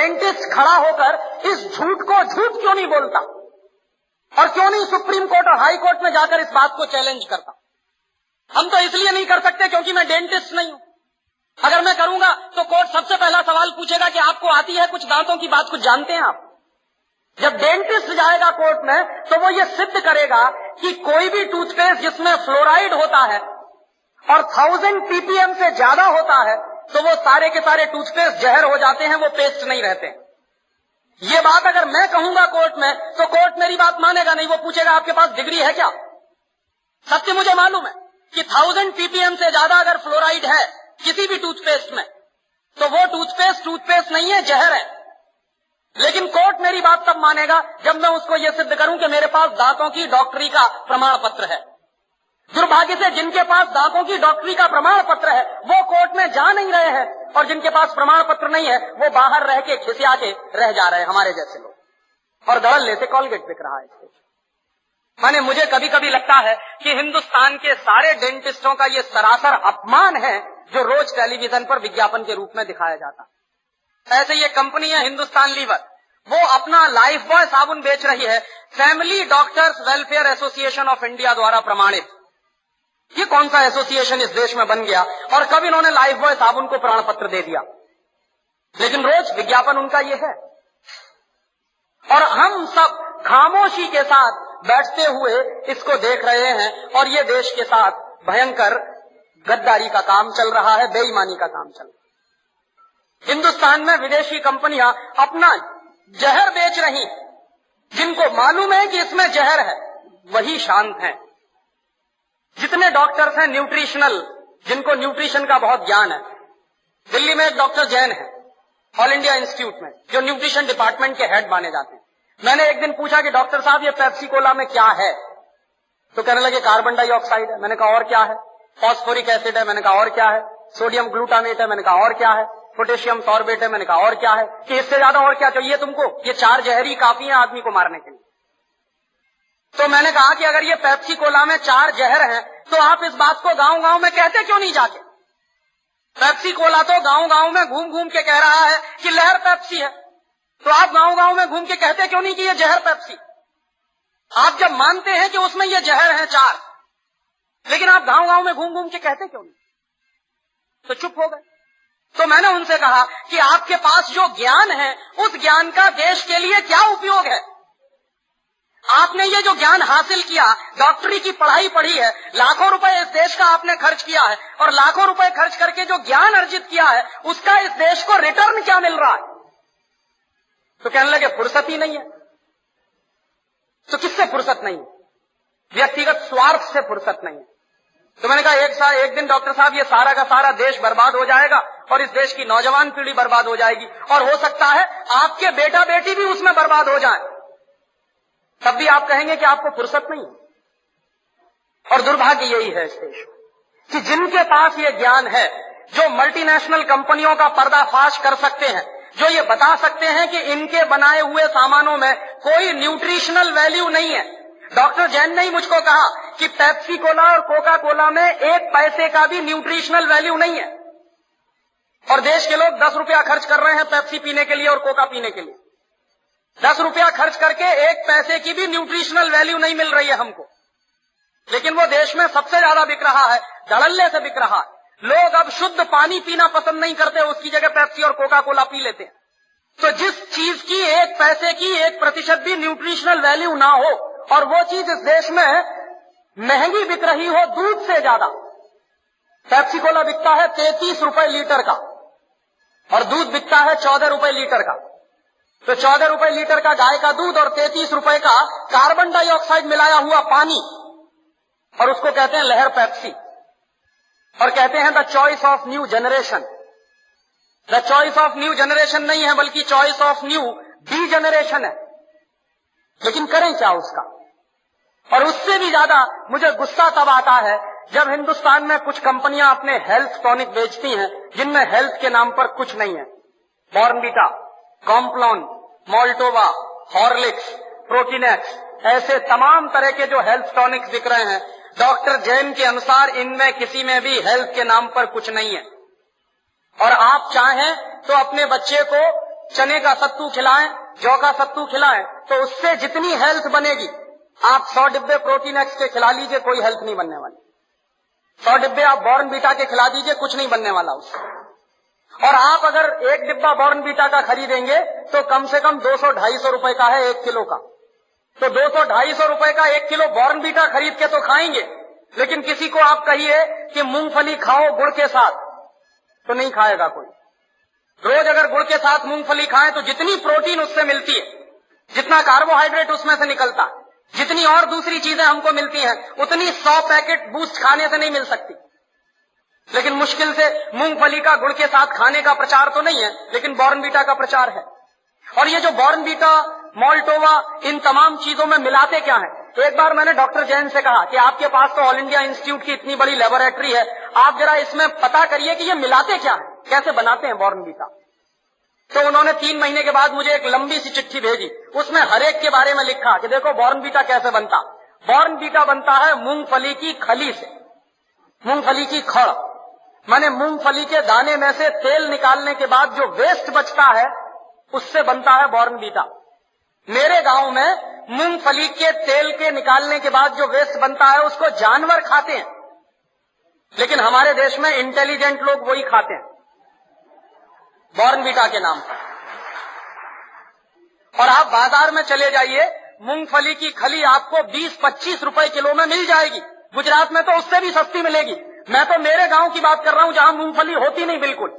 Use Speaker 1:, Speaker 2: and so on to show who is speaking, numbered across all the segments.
Speaker 1: Dentist खड़ा होकर इस झूठ को झूठ क्यों नहीं बोलता? और क्यों नहीं सुप्रीम कोर्ट और हाई कोर्ट में जाकर इस बात को चैलेंज करता? हम तो इसलिए नहीं कर सकते क्योंकि मैं डेंटिस्ट नहीं हूँ। अगर मैं करूँगा तो कोर्ट सबसे पहला सवाल पूछेगा कि आपको आती है कुछ दांतों की बात, कुछ जानते हैं आप? जब डेंटिस्ट जाएगा कोर्ट में तो वो ये सिद्ध करेगा कि कोई भी टूथपेस्ट जिसमें फ्लोराइड होता है और थाउज़ेंड पीपीएम से ज़्यादा होता है तो वो सारे के सारे टूथपेस्ट जहर हो जाते हैं, वो पेस्ट नहीं रहते। हैं ये बात अगर मैं कहूँगा कोर्ट में तो कोर्ट मेरी बात मानेगा नहीं, वो पूछेगा आपके पास डिग्री है क्या? सत्य मुझे मालूम है कि थाउज़ेंड पीपीएम से ज़्यादा अगर फ्लोराइड है किसी भी टूथपेस्ट में तो वो टूथपेस्ट टूथपेस्ट नहीं है, जहर है। लेकिन कोर्ट मेरी बात तब मानेगा जब मैं उसको ये सिद्ध करूँ कि मेरे पास दांतों की डॉक्टरी का प्रमाण पत्र है। दुर्भाग्य से जिनके पास दांतों की डॉक्टरी का प्रमाण पत्र है, वो कोर्ट में जा नहीं रहे हैं। और जिनके पास प्रमाण पत्र नहीं है, वो बाहर रह के खिसिया के रह जा रहे हैं, हमारे जैसे लोग। और दड़ल लेते कॉलगेट बिक रहा है माने मुझे कभी कभी लगता है कि हिंदुस्तान के सारे डेंटिस्टों का ये सरासर अपमान है, जो रोज टेलीविज़न पर विज्ञापन के रूप में दिखाया जाता ऐसे ये कंपनी है हिंदुस्तान लीवर। वो अपना लाइफ बॉय साबुन बेच रही है। Family doctors welfare association of India द्वारा प्रमाणित। ये कौन सा एसोसिएशन इस देश में बन गया? और कब इन्होंने लाइफ बॉय साबुन को प्राण पत्र दे दिया? लेकिन रोज विज्ञापन उनका ये है। और हम सब खामोशी के साथ बैठते हुए इसको देख रहे हैं और ये देश के साथ भयंकर गद्दारी का काम चल रहा है, बेईमानी का काम चल रहा है। हिंदुस्तान में विदेशी कंपनियाँ अपना जहर बेच रही जिनको मालूम है कि इसमें जहर है, वही शांत हैं। जितने डॉक्टर्स हैं न्यूट्रिशनल जिनको न्यूट्रिशन का बहुत ज्ञान है। दिल्ली में एक डॉक्टर जैन है ऑल इंडिया इंस्टीट्यूट में, जो न्यूट्रिशन डिपार्टमेंट के हेड माने जाते हैं। मैंने एक दिन पूछा कि डॉक्टर साहब, ये पेप्सी कोला में क्या है? तो कहने लगे कार्बन डाइऑक्साइड है। मैंने कहा, और क्या है? फॉस्फोरिक एसिड है। मैंने कहा, और क्या है? सोडियम ग्लूटामेट है। मैंने कहा, और क्या है? पोटेशियम सॉर्बेट है। मैंने कहा, और क्या है? कि इससे ज़्यादा और क्या चाहिए तुमको? ये चार जहरी काफ़ी है आदमी को मारने के लिए। तो मैंने कहा कि अगर ये पेप्सी कोला में चार जहर हैं तो आप इस बात को गाँव गाँव में कहते क्यों नहीं जाके? पेप्सी कोला तो गाँव गाँव में घूम घूम के कह रहा है कि लहर पेप्सी है। तो आप गाँव गाँव में घूम के कहते क्यों नहीं कि ये जहर पेप्सी? आप जब मानते हैं कि उसमें ये जहर है चार, लेकिन आप गाँव गाँव में घूम घूम के कहते क्यों नहीं? तो चुप हो गए। तो मैंने उनसे कहा कि आपके पास जो ज्ञान है, उस ज्ञान का देश के लिए क्या उपयोग है? आपने ये जो ज्ञान हासिल किया, डॉक्टरी की पढ़ाई पढ़ी है, लाखों रुपए इस देश का आपने खर्च किया है, और लाखों रुपए खर्च करके जो ज्ञान अर्जित किया है, उसका इस देश को रिटर्न क्या मिल रहा है? तो कहने लगे, फुर्सत ही नहीं है। तो किससे फुर्सत नहीं व्यक्तिगत स्वार्थ से फुर्सत नहीं तो मैंने कहा, एक साल एक दिन डॉक्टर साहब, ये सारा का सारा देश बर्बाद हो जाएगा, और इस देश की नौजवान पीढ़ी बर्बाद हो जाएगी, और हो सकता है आपके बेटा बेटी भी उसमें बर्बाद हो जाए। तब भी आप कहेंगे कि आपको फुर्सत नहीं और दुर्भाग्य यही है इस देश कि जिनके पास ये ज्ञान है, जो मल्टीनेशनल कंपनियों का पर्दाफाश कर सकते हैं, जो ये बता सकते हैं कि इनके बनाए हुए सामानों में कोई न्यूट्रिशनल वैल्यू नहीं है। डॉक्टर जैन ने ही मुझको कहा कि पेप्सी कोला और कोका कोला में एक पैसे का भी न्यूट्रिशनल वैल्यू नहीं है। और देश के लोग दस रुपया खर्च कर रहे हैं पेप्सी पीने के लिए और कोका पीने के लिए। दस रुपया खर्च करके एक पैसे की भी न्यूट्रिशनल वैल्यू नहीं मिल रही है हमको। लेकिन वो देश में सबसे ज़्यादा बिक रहा है धड़ल्ले से बिक रहा है। लोग अब शुद्ध पानी पीना पसंद नहीं करते, उसकी जगह पेप्सी और कोका कोला पी लेते हैं। तो जिस चीज़ की एक पैसे की एक प्रतिशत भी न्यूट्रिशनल वैल्यू ना हो, और वो चीज़ इस देश में महँगी बिक रही हो दूध से ज़्यादा, पेप्सी कोला बिकता है तैतीस रुपए लीटर का, और दूध बिकता है चौदह रुपए लीटर का। तो चौदह रुपए लीटर का गाय का दूध और तैतीस रुपए का कार्बन डाइऑक्साइड मिलाया हुआ पानी। और उसको कहते हैं लहर पेप्सी। और कहते हैं the choice of new generation. The choice of new generation नहीं है, बल्कि choice of new degeneration है। लेकिन करें क्या उसका? और उससे भी ज़्यादा मुझे गुस्सा तब आता है जब हिंदुस्तान में कुछ कंपनियाँ अपने हेल्थ टॉनिक बेचती हैं, जिनमें हेल्थ के नाम पर कुछ नहीं है। Bournvita Complan Maltova, Horlicks Protinex ऐसे तमाम तरह के जो हेल्थ टॉनिक्स दिख रहे हैं, डॉक्टर जैन के अनुसार इनमें किसी में भी हेल्थ के नाम पर कुछ नहीं है। और आप चाहें तो अपने बच्चे को चने का सत्तू खिलाएँ, जौ का सत्तू खिलाएँ तो उससे जितनी हेल्थ बनेगी, आप सौ डिब्बे प्रोटीन एक्स के खिला लीजिए, कोई हेल्थ नहीं बनने वाली। सौ डिब्बे आप बॉर्न बीटा के खिला दीजिए, कुछ नहीं बनने वाला उससे। और आप अगर एक डिब्बा बॉर्न बीटा का खरीदेंगे तो कम से कम दो सौ ढाई सौ रुपये का है एक किलो का। तो दो सौ ढाई सौ रुपये का एक किलो बॉर्न बीटा खरीद के तो खाएँगे, लेकिन किसी को आप कहिए कि मूंगफली खाओ गुड़ के साथ तो नहीं खाएगा कोई। रोज अगर गुड़ के साथ मूंगफली खाएँ तो जितनी प्रोटीन उससे मिलती है, जितना कार्बोहाइड्रेट उसमें से निकलता, जितनी और दूसरी चीज़ें हमको मिलती हैं, उतनी सौ पैकेट बूस्ट खाने से नहीं मिल सकती। लेकिन मुश्किल से मूंगफली का गुड़ के साथ खाने का प्रचार तो नहीं है, लेकिन बॉर्नबीटा का प्रचार है। और ये जो बॉर्नबीटा मोल्टोवा, इन तमाम चीज़ों में मिलाते क्या है? तो एक बार मैंने डॉक्टर जैन से कहा कि आपके पास तो ऑल इंडिया इंस्टीट्यूट की इतनी बड़ी लेबोरेटरी है, आप जरा इसमें पता करिए कि ये मिलाते क्या है? कैसे बनाते हैं बॉर्नबीटा तो उन्होंने तीन महीने के बाद मुझे एक लंबी सी चिट्ठी भेजी। उसमें हरेक के बारे में लिखा कि देखो बॉर्नबीटा कैसे बनता? बॉर्नबीटा बनता है मूंगफली की खली से। मूंगफली की खड़। माने मूंगफली के दाने में से तेल निकालने के बाद जो वेस्ट बचता है, उससे बनता है बॉर्नबीटा मेरे गाँव में मूंगफली के तेल के निकालने के बाद जो वेस्ट बनता है, उसको जानवर खाते हैं। लेकिन हमारे देश में इंटेलिजेंट लोग वही खाते हैं। बॉर्नबीटा के नाम पर। और आप बाज़ार में चले जाइए, मूंगफली की खली आपको 20-25 रुपए किलो में मिल जाएगी। गुजरात में तो उससे भी सस्ती मिलेगी। मैं तो मेरे गाँव की बात कर रहा हूँ, जहाँ मूंगफली होती नहीं बिल्कुल।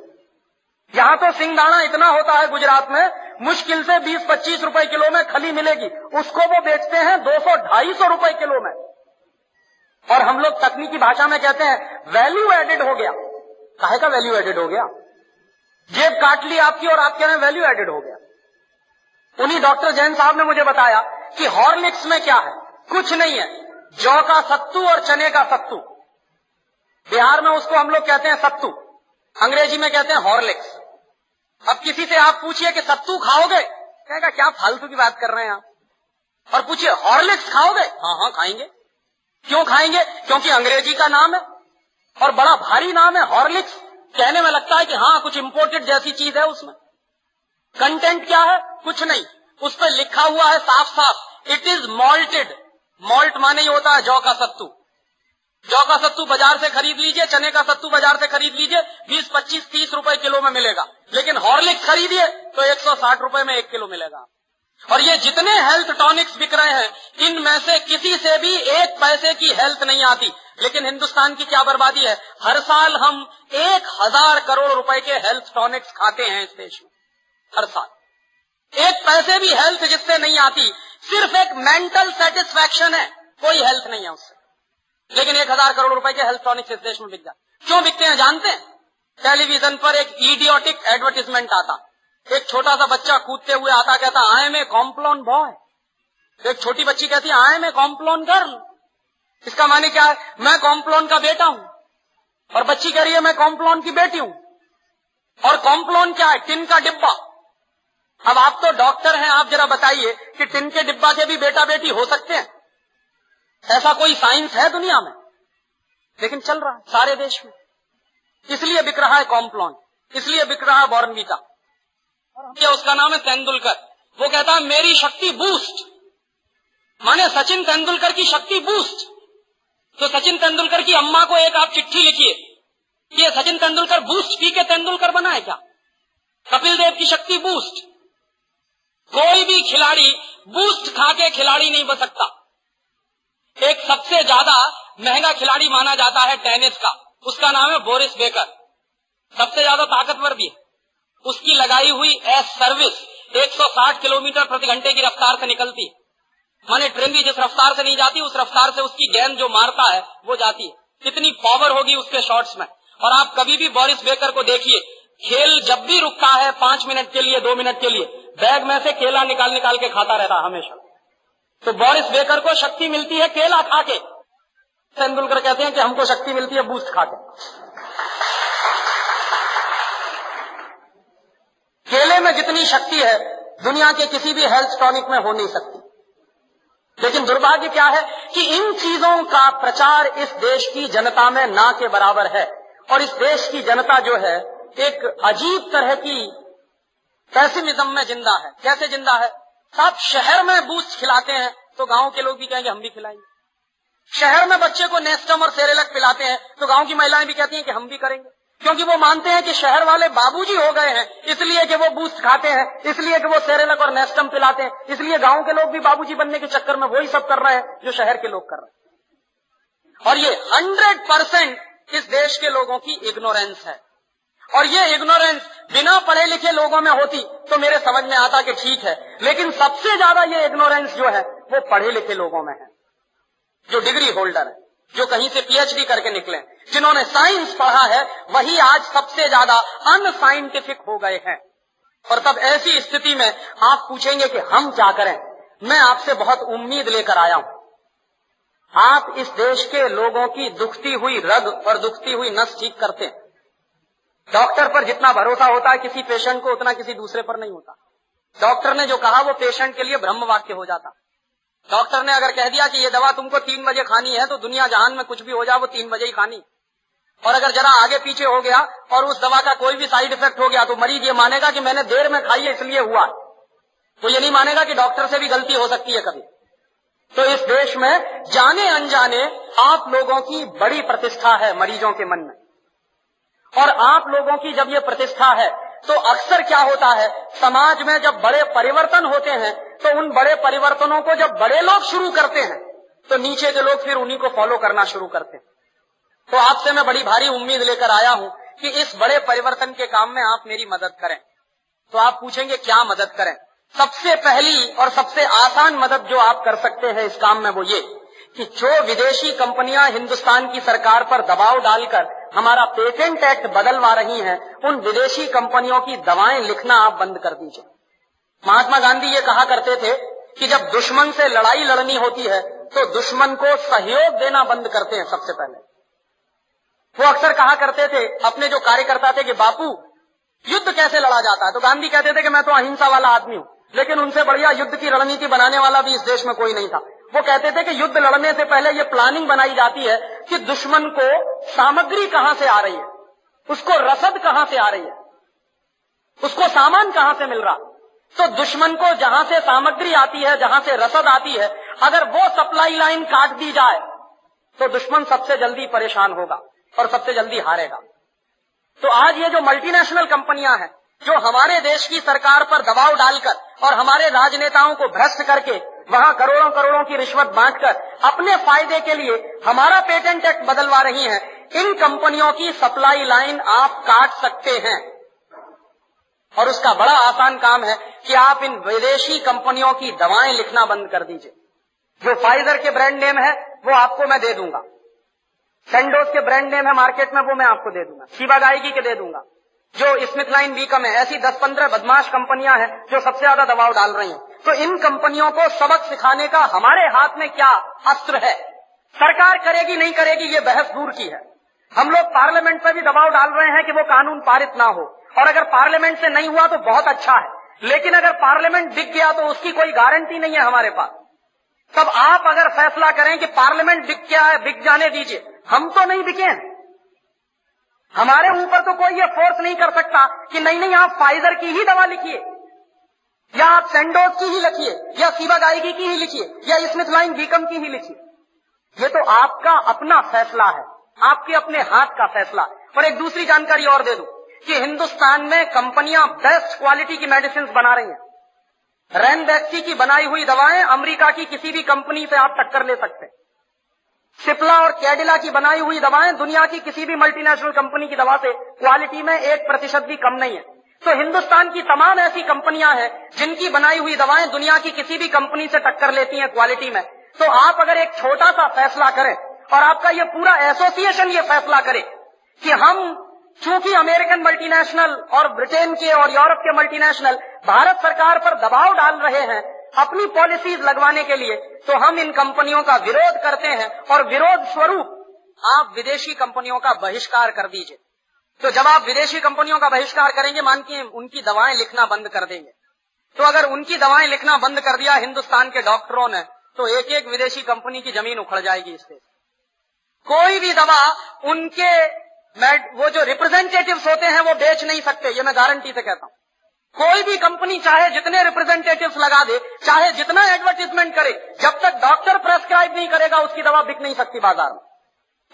Speaker 1: यहाँ तो सिंगदाना इतना होता है गुजरात में, मुश्किल से 20-25 रुपए किलो में खली मिलेगी। उसको वो बेचते हैं 200-250 रुपए किलो में। और हम लोग तकनीकी भाषा में कहते हैं वैल्यू एडेड हो गया। काहे का वैल्यू एडेड हो गया? जेब काट ली आपकी और आप कह रहे हैं वैल्यू एडेड हो गया। उन्हीं डॉक्टर जैन साहब ने मुझे बताया कि हॉर्लिक्स में क्या है? कुछ नहीं है। जौ का सत्तू और चने का सत्तू। बिहार में उसको हम लोग कहते हैं सत्तू। अंग्रेज़ी में कहते हैं हॉर्लिक्स। अब किसी से आप पूछिए कि सत्तू खाओगे? कहेगा, क्या फालतू की बात कर रहे हैं आप? और पूछिए, हॉर्लिक्स खाओगे? हाँ हाँ खाएँगे। क्यों खाएँगे? क्योंकि अंग्रेज़ी का नाम है और बड़ा भारी नाम है हॉर्लिक्स। कहने में लगता है कि हाँ कुछ इंपोर्टेड जैसी चीज़ है उसमें। कंटेंट क्या है? कुछ नहीं। उस पर लिखा हुआ है साफ़ साफ़ इट इज़ मॉल्टेड मॉल्ट माने ही होता है जौ का सत्तू। जौ का सत्तू बाज़ार से खरीद लीजिए चने का सत्तू बाज़ार से खरीद लीजिए 20, 25, 30 रुपए किलो में मिलेगा। लेकिन हॉर्लिक्स खरीदिए तो 160 रुपए में एक किलो मिलेगा। और ये जितने हेल्थ टॉनिक्स बिक रहे हैं इनमें से किसी से भी एक पैसे की हेल्थ नहीं आती। लेकिन हिंदुस्तान की क्या बर्बादी है? हर साल हम एक हज़ार करोड़ रुपए के हेल्थ टॉनिक्स खाते हैं इस देश में। हर साल। एक पैसे भी हेल्थ जिससे नहीं आती सिर्फ़ एक मेंटल सेटिस्फैक्शन है कोई हेल्थ नहीं है उससे। लेकिन एक हज़ार करोड़ रुपए के हेल्थ टॉनिक्स इस देश में बिक जाते क्यों बिकते हैं, जानते हैं? टेलीविज़न पर एक इडियोटिक एडवर्टीजमेंट आता। एक छोटा सा बच्चा कूदते हुए आता, कहता, आए ए कॉम्प्लोन बॉय। एक छोटी बच्ची कहती है I am a Complan girl. इसका माने क्या है? मैं कॉम्प्लोन का बेटा हूँ। और बच्ची कह रही है, मैं कॉम्प्लोन की बेटी हूँ। और कॉम्प्लोन क्या है? टिन का डिब्बा। अब आप तो डॉक्टर हैं, आप जरा बताइए कि टिन के डिब्बा के भी बेटा बेटी हो सकते हैं? ऐसा कोई साइंस है दुनिया में? लेकिन चल रहा है, सारे देश में। इसलिए बिक रहा है कॉम्प्लॉन। इसलिए बिक रहा है बॉर्नवीटा और उसका नाम है तेंदुलकर। वो कहता है, मेरी शक्ति बूस्ट। माने सचिन तेंदुलकर की शक्ति बूस्ट। तो सचिन तेंदुलकर की अम्मा को एक आप चिट्ठी लिखिए। ये सचिन तेंदुलकर बूस्ट पी के तेंदुलकर बना है क्या? कपिल देव की शक्ति बूस्ट। कोई भी खिलाड़ी बूस्ट खा के खिलाड़ी नहीं बन सकता। एक सबसे ज़्यादा महँगा खिलाड़ी माना जाता है टेनिस का। उसका नाम है बोरिस बेकर। सबसे ज़्यादा ताकतवर भी है। उसकी लगाई हुई एस सर्विस 160 किलोमीटर प्रति घंटे की रफ्तार से निकलती है। माने ट्रेन भी जिस रफ्तार से नहीं जाती, उस रफ्तार से उसकी गेंद जो मारता है, वो जाती है। कितनी पावर होगी उसके शॉट्स में। और आप कभी भी बोरिस बेकर को देखिए, खेल जब भी रुकता है, पाँच मिनट के लिए, दो मिनट के लिए, बैग में से केला निकाल निकाल के खाता रहता हमेशा। तो बोरिस बेकर को शक्ति मिलती है केला खा के तेंदुलकर कहते हैं कि हमको शक्ति मिलती है बूस्ट खा के केले में जितनी शक्ति है, दुनिया के किसी भी हेल्थ टॉनिक में हो नहीं सकती। लेकिन दुर्भाग्य क्या है कि इन चीज़ों का प्रचार इस देश की जनता में ना के बराबर है। और इस देश की जनता जो है, एक अजीब तरह की पैसिमिज्म में ज़िंदा है। कैसे ज़िंदा है? साहब शहर में बूस्ट खिलाते हैं तो गाँव के लोग भी कहेंगे, हम भी खिलाएँगे. शहर में बच्चे को नेस्टम और सेरेलक पिलाते हैं तो गाँव की महिलाएँ भी कहती हैं कि हम भी करेंगे। क्योंकि वो मानते हैं कि शहर वाले बाबूजी हो गए हैं, इसलिए कि वो बूस्ट खाते हैं, इसलिए कि वो सेरेलक और नेस्टम पिलाते हैं, इसलिए गाँव के लोग भी बाबूजी बनने के चक्कर में वही सब कर रहे हैं जो शहर के लोग कर रहे हैं। और ये हंड्रेड परसेंट इस देश के लोगों की इग्नोरेंस है। और ये इग्नोरेंस बिना पढ़े लिखे लोगों में होती तो मेरे समझ में आता कि ठीक है। लेकिन सबसे ज़्यादा ये इग्नोरेंस जो है, वो पढ़े लिखे लोगों में है, जो डिग्री होल्डर है, जो कहीं से पीएचडी करके निकले जिन्होंने साइंस पढ़ा है, वही आज सबसे ज़्यादा अनसाइंटिफिक हो गए हैं। और तब ऐसी स्थिति में आप पूछेंगे कि हम क्या करें? मैं आपसे बहुत उम्मीद लेकर आया हूँ। आप इस देश के लोगों की दुखती हुई रग और दुखती हुई नस ठीक करते हैं। डॉक्टर पर जितना भरोसा होता है किसी पेशेंट को, उतना किसी दूसरे पर नहीं होता। डॉक्टर ने जो कहा, वो पेशेंट के लिए ब्रह्म वाक्य हो जाता। डॉक्टर ने अगर कह दिया कि ये दवा तुमको तीन बजे खानी है तो दुनिया जहान में कुछ भी हो जाए, वो तीन बजे ही खानी। और अगर जरा आगे पीछे हो गया, और उस दवा का कोई भी साइड इफ़ेक्ट हो गया तो मरीज़ ये मानेगा कि मैंने देर में खाई है इसलिए हुआ। तो ये नहीं मानेगा कि डॉक्टर से भी गलती हो सकती है कभी। तो इस देश में जाने अनजाने आप लोगों की बड़ी प्रतिष्ठा है मरीजों के मन में। और आप लोगों की जब ये प्रतिष्ठा है तो अक्सर क्या होता है? समाज में जब बड़े परिवर्तन होते हैं तो उन बड़े परिवर्तनों को जब बड़े लोग शुरू करते हैं तो नीचे के लोग फिर उन्हीं को फॉलो करना शुरू करते हैं। तो आपसे मैं बड़ी भारी उम्मीद लेकर आया हूँ कि इस बड़े परिवर्तन के काम में आप मेरी मदद करें। तो आप पूछेंगे, क्या मदद करें? सबसे पहली और सबसे आसान मदद जो आप कर सकते हैं इस काम में वो ये कि जो विदेशी कंपनियाँ हिंदुस्तान की सरकार पर दबाव डालकर हमारा पेटेंट एक्ट बदलवा रही हैं, उन विदेशी कंपनियों की दवाएँ लिखना आप बंद कर दीजिए। महात्मा गांधी ये कहा करते थे कि जब दुश्मन से लड़ाई लड़नी होती है तो दुश्मन को सहयोग देना बंद करते हैं सबसे पहले। वो अक्सर कहा करते थे, अपने जो कार्यकर्ता थे कि, बापू, युद्ध कैसे लड़ा जाता? है तो गांधी कहते थे कि, मैं तो अहिंसा वाला आदमी हूँ, लेकिन उनसे बढ़िया युद्ध की रणनीति बनाने वाला भी इस देश में कोई नहीं था। वो कहते थे कि युद्ध लड़ने से पहले ये प्लानिंग बनाई जाती है कि दुश्मन को सामग्री कहाँ से आ रही है? उसको रसद कहाँ से आ रही है? उसको सामान कहाँ से मिल रहा? तो दुश्मन को जहाँ से सामग्री आती है, जहाँ से रसद आती है, अगर वो सप्लाई लाइन काट दी जाए तो दुश्मन सबसे जल्दी परेशान होगा और सबसे जल्दी हारेगा। तो आज ये जो मल्टीनेशनल कंपनियाँ हैं, जो हमारे देश की सरकार पर दबाव डालकर और हमारे राजनेताओं को भ्रष्ट करके वहाँ करोड़ों करोड़ों की रिश्वत बांटकर अपने फ़ायदे के लिए हमारा पेटेंट एक्ट बदलवा रही हैं। इन कंपनियों की सप्लाई लाइन आप काट सकते हैं। और उसका बड़ा आसान काम है कि आप इन विदेशी कंपनियों की दवाएँ लिखना बंद कर दीजिए। जो फाइजर के ब्रांड नेम है, वो आपको मैं दे दूँगा। सेंडोज के ब्रांड नेम है मार्केट में, वो मैं आपको दे दूँगा। शिवा गायकी के दे दूँगा। जो स्मिथ लाइन बीकम है, ऐसी दस पंद्रह बदमाश कंपनियाँ हैं जो सबसे ज़्यादा दबाव डाल रही हैं। तो इन कंपनियों को सबक सिखाने का हमारे हाथ में क्या अस्त्र है? सरकार करेगी, नहीं करेगी, ये बहस दूर की है। हम लोग पार्लियामेंट पर भी दबाव डाल रहे हैं कि वो कानून पारित ना हो। और अगर पार्लियामेंट से नहीं हुआ तो बहुत अच्छा है। लेकिन अगर पार्लियामेंट बिक गया तो उसकी कोई गारंटी नहीं है हमारे पास। तब आप अगर फैसला करें कि पार्लियामेंट बिक गया है बिक जाने दीजिए। हम तो नहीं बिके हैं। हमारे ऊपर तो कोई ये फोर्स नहीं कर सकता कि नहीं नहीं, आप फाइजर की ही दवा लिखिए। या आप सेंडोज की ही लिखिए, या सीवा गायगी की ही लिखिए, या स्मिथ लाइन बीकम की ही लिखिए। ये तो आपका अपना फैसला है, आपके अपने हाथ का फैसला और एक दूसरी जानकारी और दे दू कि हिंदुस्तान में कंपनियाँ बेस्ट क्वालिटी की मेडिसिन बना रही हैं। रैनबैक्सी की बनाई हुई दवाएँ अमेरिका की किसी भी कंपनी से आप टक्कर ले सकते हैं। सिप्ला और कैडिला की बनाई हुई दवाएँ दुनिया की किसी भी मल्टीनेशनल कंपनी की दवा से क्वालिटी में एक प्रतिशत भी कम नहीं है। तो हिंदुस्तान की तमाम ऐसी कंपनियाँ हैं, जिनकी बनाई हुई दवाएँ दुनिया की किसी भी कंपनी से टक्कर लेती हैं क्वालिटी में। तो आप अगर एक छोटा सा फैसला करें, और आपका ये पूरा एसोसिएशन ये फैसला करे कि हम चूँकि अमेरिकन मल्टीनेशनल और ब्रिटेन के और यूरोप के मल्टीनेशनल, भारत सरकार पर दबाव डाल रहे हैं अपनी पॉलिसीज़ लगवाने के लिए तो हम इन कंपनियों का विरोध करते हैं, और विरोध स्वरूप आप विदेशी कंपनियों का बहिष्कार कर दीजिए। तो जब आप विदेशी कंपनियों का बहिष्कार करेंगे, मान के उनकी दवाएँ लिखना बंद कर देंगे। तो अगर उनकी दवाएँ लिखना बंद कर दिया, हिंदुस्तान के डॉक्टरों ने तो एक एक विदेशी कंपनी की ज़मीन उखड़ जाएगी इससे। कोई भी दवा उनके वो जो रिप्रेजेंटेटिव्स होते हैं, वो बेच नहीं सकते, ये मैं गारंटी से कहता हूँ। कोई भी कंपनी चाहे जितने रिप्रेजेंटेटिव्स लगा दे, चाहे जितना एडवर्टीजमेंट करे, जब तक डॉक्टर प्रेस्क्राइब नहीं करेगा, उसकी दवा बिक नहीं सकती बाज़ार में।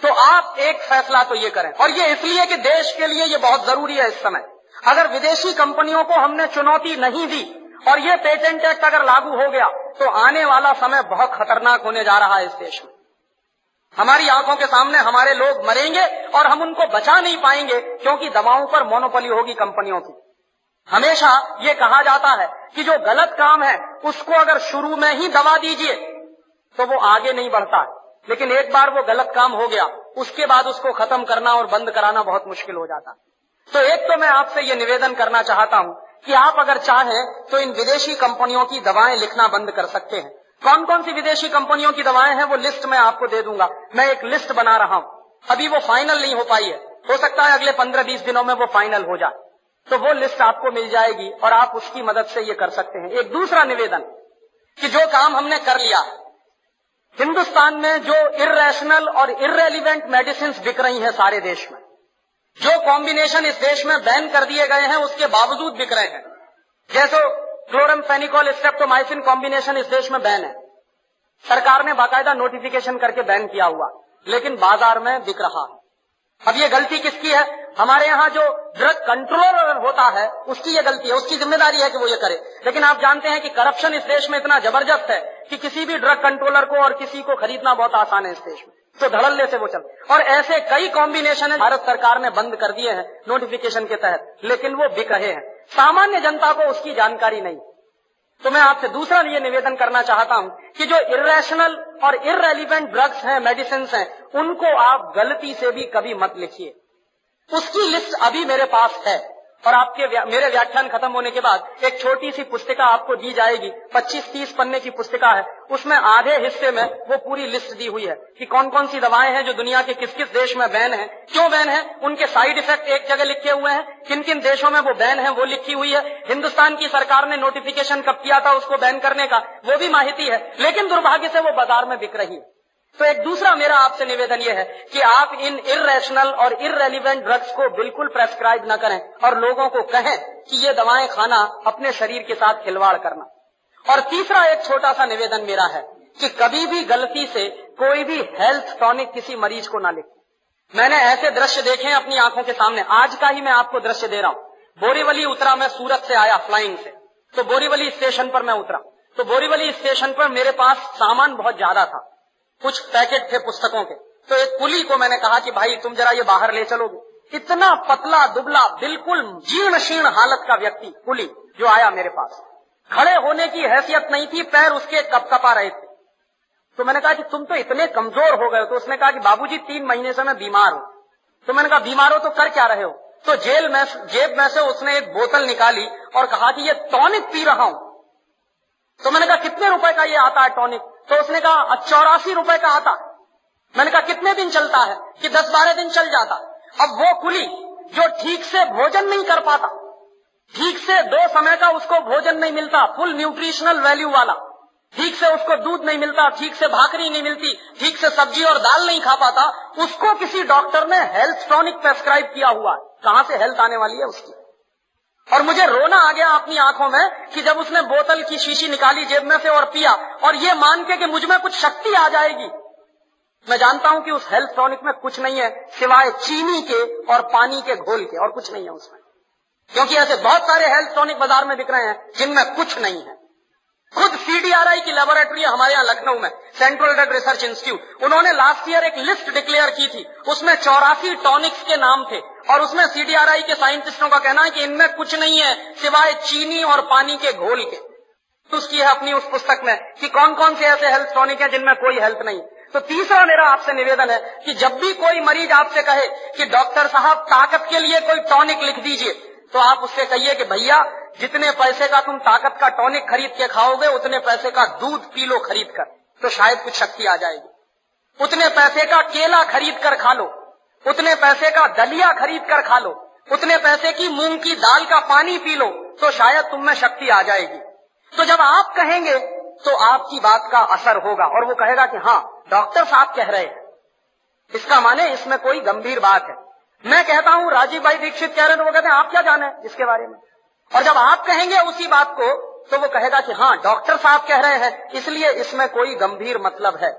Speaker 1: तो आप एक फैसला तो ये करें। और ये इसलिए कि देश के लिए ये बहुत ज़रूरी है इस समय। अगर विदेशी कंपनियों को हमने चुनौती नहीं दी और ये पेटेंट एक्ट अगर लागू हो गया तो आने वाला समय बहुत खतरनाक होने जा रहा है इस देश में। हमारी आँखों के सामने हमारे लोग मरेंगे और हम उनको बचा नहीं पाएँगे क्योंकि दवाओं पर मोनोपोली होगी कंपनियों की। हमेशा ये कहा जाता है कि जो गलत काम है, उसको अगर शुरू में ही दवा दीजिए तो वो आगे नहीं बढ़ता लेकिन एक बार वो गलत काम हो गया, उसके बाद उसको खत्म करना और बंद कराना बहुत मुश्किल हो जाता। तो एक तो मैं आपसे ये निवेदन करना चाहता हूँ कि आप अगर चाहें तो इन विदेशी कंपनियों की दवाएँ लिखना बंद कर सकते हैं। कौन कौन सी विदेशी कंपनियों की दवाएँ हैं, वो लिस्ट मैं आपको दे दूँगा। मैं एक लिस्ट बना रहा हूँ। अभी वो फाइनल नहीं हो पाई है। हो सकता है अगले पंद्रह बीस दिनों में वो फाइनल हो जाए। तो वो लिस्ट आपको मिल जाएगी और आप उसकी मदद से ये कर सकते हैं। एक दूसरा निवेदन कि जो काम हमने कर लिया हिंदुस्तान में जो इरेशनल और इरेलीवेंट मेडिसिन बिक रही हैं सारे देश में, जो कॉम्बिनेशन इस देश में बैन कर दिए गए हैं, उसके बावजूद बिक रहे हैं। जैसे क्लोरम फेनिकॉल स्टेप्टोमाइसिन कॉम्बिनेशन इस देश में बैन है। सरकार ने बाकायदा नोटिफिकेशन करके बैन किया हुआ, लेकिन बाज़ार में बिक रहा है। अब ये गलती किसकी है? हमारे यहाँ जो ड्रग कंट्रोलर होता है, उसकी ये गलती है, उसकी ज़िम्मेदारी है कि वो ये करे। लेकिन आप जानते हैं कि करप्शन इस देश में इतना ज़बरदस्त है कि किसी भी ड्रग कंट्रोलर को और किसी को खरीदना बहुत आसान है इस देश में। तो धड़ल्ले से वो चल और ऐसे कई कॉम्बिनेशन है, भारत सरकार ने बंद कर दिए हैं नोटिफिकेशन के तहत, लेकिन वो बिक रहे हैं। सामान्य जनता को उसकी जानकारी नहीं। तो मैं आपसे दूसरा ये निवेदन करना चाहता हूँ कि जो इरेशनल और इरेलीवेंट ड्रग्स हैं मेडिसिन हैं, उनको आप गलती से भी कभी मत लिखिए। उसकी लिस्ट अभी मेरे पास है। और आपके व्या, मेरे व्याख्यान खत्म होने के बाद एक छोटी सी पुस्तिका आपको दी जाएगी। 25-30 पन्ने की पुस्तिका है। उसमें आधे हिस्से में वो पूरी लिस्ट दी हुई है कि कौन कौन सी दवाएँ हैं जो दुनिया के किस किस देश में बैन है। क्यों बैन है? उनके साइड इफ़ेक्ट एक जगह लिखे हुए हैं। किन किन देशों में वो बैन है वो लिखी हुई है। हिंदुस्तान की सरकार ने नोटिफिकेशन कब किया था उसको बैन करने का? वो भी माहिती है। लेकिन दुर्भाग्य से वो बाज़ार में बिक रही है। तो एक दूसरा मेरा आपसे निवेदन यह है कि आप इन इरेशनल और इरेलीवेंट ड्रग्स को बिल्कुल प्रेस्क्राइब न करें और लोगों को कहें कि ये दवाएँ खाना अपने शरीर के साथ खिलवाड़ करना। और तीसरा एक छोटा सा निवेदन मेरा है कि कभी भी गलती से कोई भी हेल्थ टॉनिक किसी मरीज़ को ना लिखे। मैंने ऐसे दृश्य देखे अपनी आँखों के सामने। आज का ही मैं आपको दृश्य दे रहा हूँ। बोरीवली उतरा मैं सूरत से आया फ्लाइंग से। तो बोरीवली स्टेशन पर मैं उतरा। तो बोरीवली स्टेशन पर मेरे पास सामान बहुत ज़्यादा था। कुछ पैकेट थे पुस्तकों के। तो एक कुली को मैंने कहा कि भाई, तुम जरा ये बाहर ले चलोगे। इतना पतला दुबला, बिल्कुल जीर्ण शीर्ण हालत का व्यक्ति, कुली, जो आया मेरे पास। खड़े होने की हैसियत नहीं थी, पैर उसके कप कपा रहे थे। तो मैंने कहा कि तुम तो इतने कमज़ोर हो गए तो उसने कहा कि बाबूजी, तीन महीने से मैं बीमार हूँ। तो मैंने कहा, बीमार हो तो कर क्या रहे हो? तो जेल में जेब में से उसने एक बोतल निकाली और कहा कि ये टॉनिक पी रहा हूँ। तो मैंने कहा, कितने रुपए का ये आता है टॉनिक? तो उसने कहा चौरासी रुपए का आता। मैंने कहा, कितने दिन चलता है? कि दस बारह दिन चल जाता। अब वो कुली जो ठीक से भोजन नहीं कर पाता, ठीक से दो समय का उसको भोजन नहीं मिलता, फुल न्यूट्रिशनल वैल्यू वाला, ठीक से उसको दूध नहीं मिलता, ठीक से भाकरी नहीं मिलती, ठीक से सब्ज़ी और दाल नहीं खा पाता, उसको किसी डॉक्टर ने हेल्थ टॉनिक प्रेस्क्राइब किया हुआ है। कहाँ से हेल्थ आने वाली है उसकी? और मुझे रोना आ गया अपनी आँखों में कि जब उसने बोतल की शीशी निकाली जेब में से और पिया, और ये मान के कि मुझमें कुछ शक्ति आ जाएगी। मैं जानता हूँ कि उस हेल्थ टॉनिक में कुछ नहीं है, सिवाय चीनी के और पानी के घोल के, और कुछ नहीं है उसमें। क्योंकि ऐसे बहुत सारे हेल्थ टॉनिक बाज़ार में बिक रहे हैं जिनमें कुछ नहीं है। खुद सीडीआरआई की लेबोरेटरी है हमारे यहाँ लखनऊ में सेंट्रल ड्रग रिसर्च इंस्टीट्यूट उन्होंने लास्ट ईयर एक लिस्ट डिक्लेयर की थी, उसमें चौरासी टॉनिक्स के नाम थे, और उसमें सीडीआरआई के साइंटिस्टों का कहना है कि इनमें कुछ नहीं है, सिवाय चीनी और पानी के घोल के। तो उसकी है अपनी उस पुस्तक में कि कौन कौन से ऐसे हेल्थ टॉनिक है जिनमें कोई हेल्थ नहीं। तो तीसरा मेरा आपसे निवेदन है कि जब भी कोई मरीज़ आपसे कहे कि डॉक्टर साहब ताकत के लिए कोई टॉनिक लिख दीजिए तो आप उससे कहिए कि भैया जितने पैसे का तुम ताकत का टॉनिक खरीद के खाओगे, उतने पैसे का दूध पी लो खरीद कर तो शायद कुछ शक्ति आ जाएगी। उतने पैसे का केला खरीद कर खा लो, उतने पैसे का दलिया खरीद कर खा लो, उतने पैसे की मूंग की दाल का पानी पी लो तो शायद तुम में शक्ति आ जाएगी। तो जब आप कहेंगे तो आपकी बात का असर होगा, और वो कहेगा कि हाँ डॉक्टर साहब कह रहे हैं। इसका माने इसमें कोई गंभीर बात है। मैं कहता हूँ, राजीव भाई दीक्षित कह रहे हैं तो वो कहते हैं, आप क्या जाने इसके बारे में? और जब आप कहेंगे उसी बात को तो वो कहेगा कि हाँ डॉक्टर साहब कह रहे हैं, इसलिए इसमें कोई गंभीर मतलब है।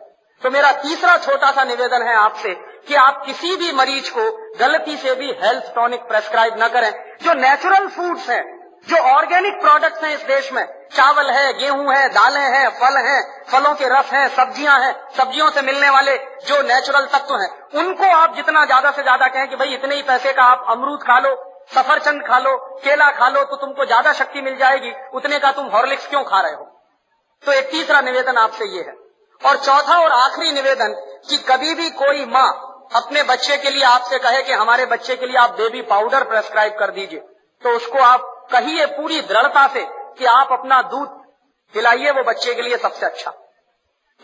Speaker 1: तो मेरा तीसरा छोटा सा निवेदन है आपसे कि आप किसी भी मरीज़ को गलती से भी हेल्थ टॉनिक प्रेस्क्राइब न करें। जो नेचुरल फूड्स हैं, जो ऑर्गेनिक प्रोडक्ट्स हैं इस देश में, चावल है, गेहूँ है, दालें हैं, फल हैं, फलों के रस हैं, सब्ज़ियाँ हैं, सब्जियों से मिलने वाले जो नेचुरल तत्व हैं, उनको आप जितना ज़्यादा से ज़्यादा कहें कि भाई इतने ही पैसे का आप अमरूद खा लो सफरचंद खा लो, केला खा लो तो तुमको ज़्यादा शक्ति मिल जाएगी। उतने का तुम हॉर्लिक्स क्यों खा रहे हो? तो एक तीसरा निवेदन आपसे ये है। और चौथा और आखिरी निवेदन कि कभी भी कोई माँ अपने बच्चे के लिए आपसे कहे कि हमारे बच्चे के लिए आप बेबी पाउडर प्रेस्क्राइब कर दीजिए तो उसको आप कहिए पूरी दृढ़ता से कि आप अपना दूध पिलाइए, वो बच्चे के लिए सबसे अच्छा।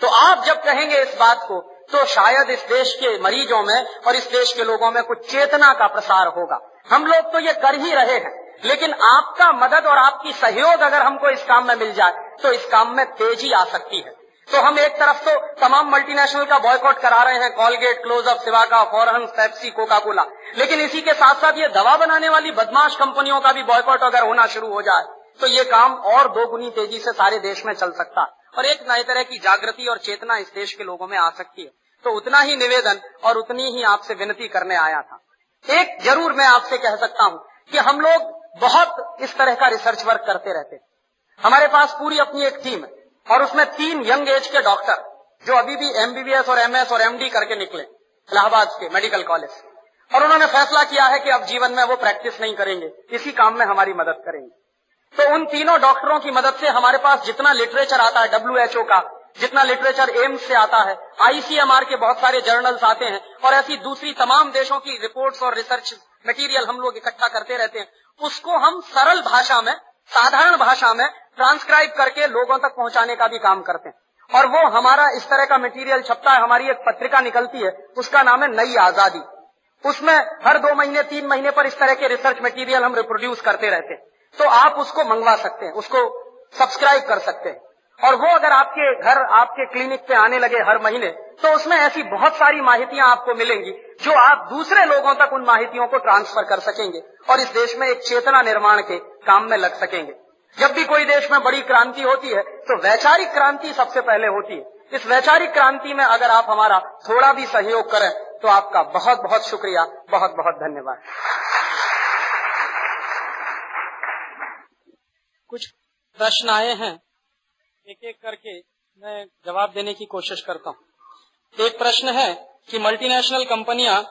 Speaker 1: तो आप जब कहेंगे इस बात को तो शायद इस देश के मरीजों में और इस देश के लोगों में कुछ चेतना का प्रसार होगा। हम लोग तो ये कर ही रहे हैं। लेकिन आपका मदद और आपकी सहयोग अगर हमको इस काम में मिल जाए तो इस काम में तेज़ी आ सकती है। तो हम एक तरफ़ तो तमाम मल्टीनेशनल का बॉयकॉट करा रहे हैं Colgate Closeup Sivaca Forhans Pepsi Coca Cola लेकिन इसी के साथ साथ ये दवा बनाने वाली बदमाश कंपनियों का भी बॉयकॉट अगर होना शुरू हो जाए तो ये काम और दोगुनी तेज़ी से सारे देश में चल सकता है। और एक नए तरह की जागृति और चेतना इस देश के लोगों में आ सकती है। तो उतना ही निवेदन और उतनी ही आपसे विनती करने आया था। एक ज़रूर मैं आपसे कह सकता हूँ कि हम लोग बहुत इस तरह का रिसर्च वर्क करते रहते हमारे पास पूरी अपनी एक टीम है और उसमें तीन यंग एज के डॉक्टर जो अभी भी एमबीबीएस और एमएस और एमडी करके निकले, इलाहाबाद के मेडिकल कॉलेज और उन्होंने फैसला किया है कि अब जीवन में वो प्रैक्टिस नहीं करेंगे, इसी काम में हमारी मदद करेंगे। तो उन तीनों डॉक्टरों की मदद से हमारे पास जितना लिटरेचर आता है डब्ल्यूएचओ का जितना लिटरेचर एम्स से आता है आईसीएमआर के बहुत सारे जर्नल्स आते हैं, और ऐसी दूसरी तमाम देशों की रिपोर्ट्स और रिसर्च मटेरियल हम लोग इकट्ठा करते रहते हैं, उसको हम सरल भाषा में, साधारण भाषा में ट्रांसक्राइब करके लोगों तक पहुँचाने का भी काम करते हैं। और वो हमारा इस तरह का मटेरियल छपता है, हमारी एक पत्रिका निकलती है, उसका नाम है नई आज़ादी। उसमें हर दो महीने, तीन महीने पर इस तरह के रिसर्च मटेरियल हम रिप्रोड्यूस करते रहते हैं। तो आप उसको मंगवा सकते हैं, उसको सब्सक्राइब कर सकते हैं। और वो अगर आपके घर, आपके क्लिनिक पे आने लगे हर महीने तो उसमें ऐसी बहुत सारी माहितियाँ आपको मिलेंगी, जो आप दूसरे लोगों तक उन माहितियों को ट्रांसफ़र कर सकेंगे और इस देश में एक चेतना निर्माण के काम में लग सकेंगे। जब भी कोई देश में बड़ी क्रांति होती है तो वैचारिक क्रांति सबसे पहले होती है। इस वैचारिक क्रांति में अगर आप हमारा थोड़ा भी सहयोग करें तो आपका बहुत बहुत शुक्रिया बहुत बहुत धन्यवाद। कुछ प्रश्न आए हैं? एक एक करके मैं जवाब देने की कोशिश करता हूँ। एक प्रश्न है कि मल्टीनेशनल कंपनियाँ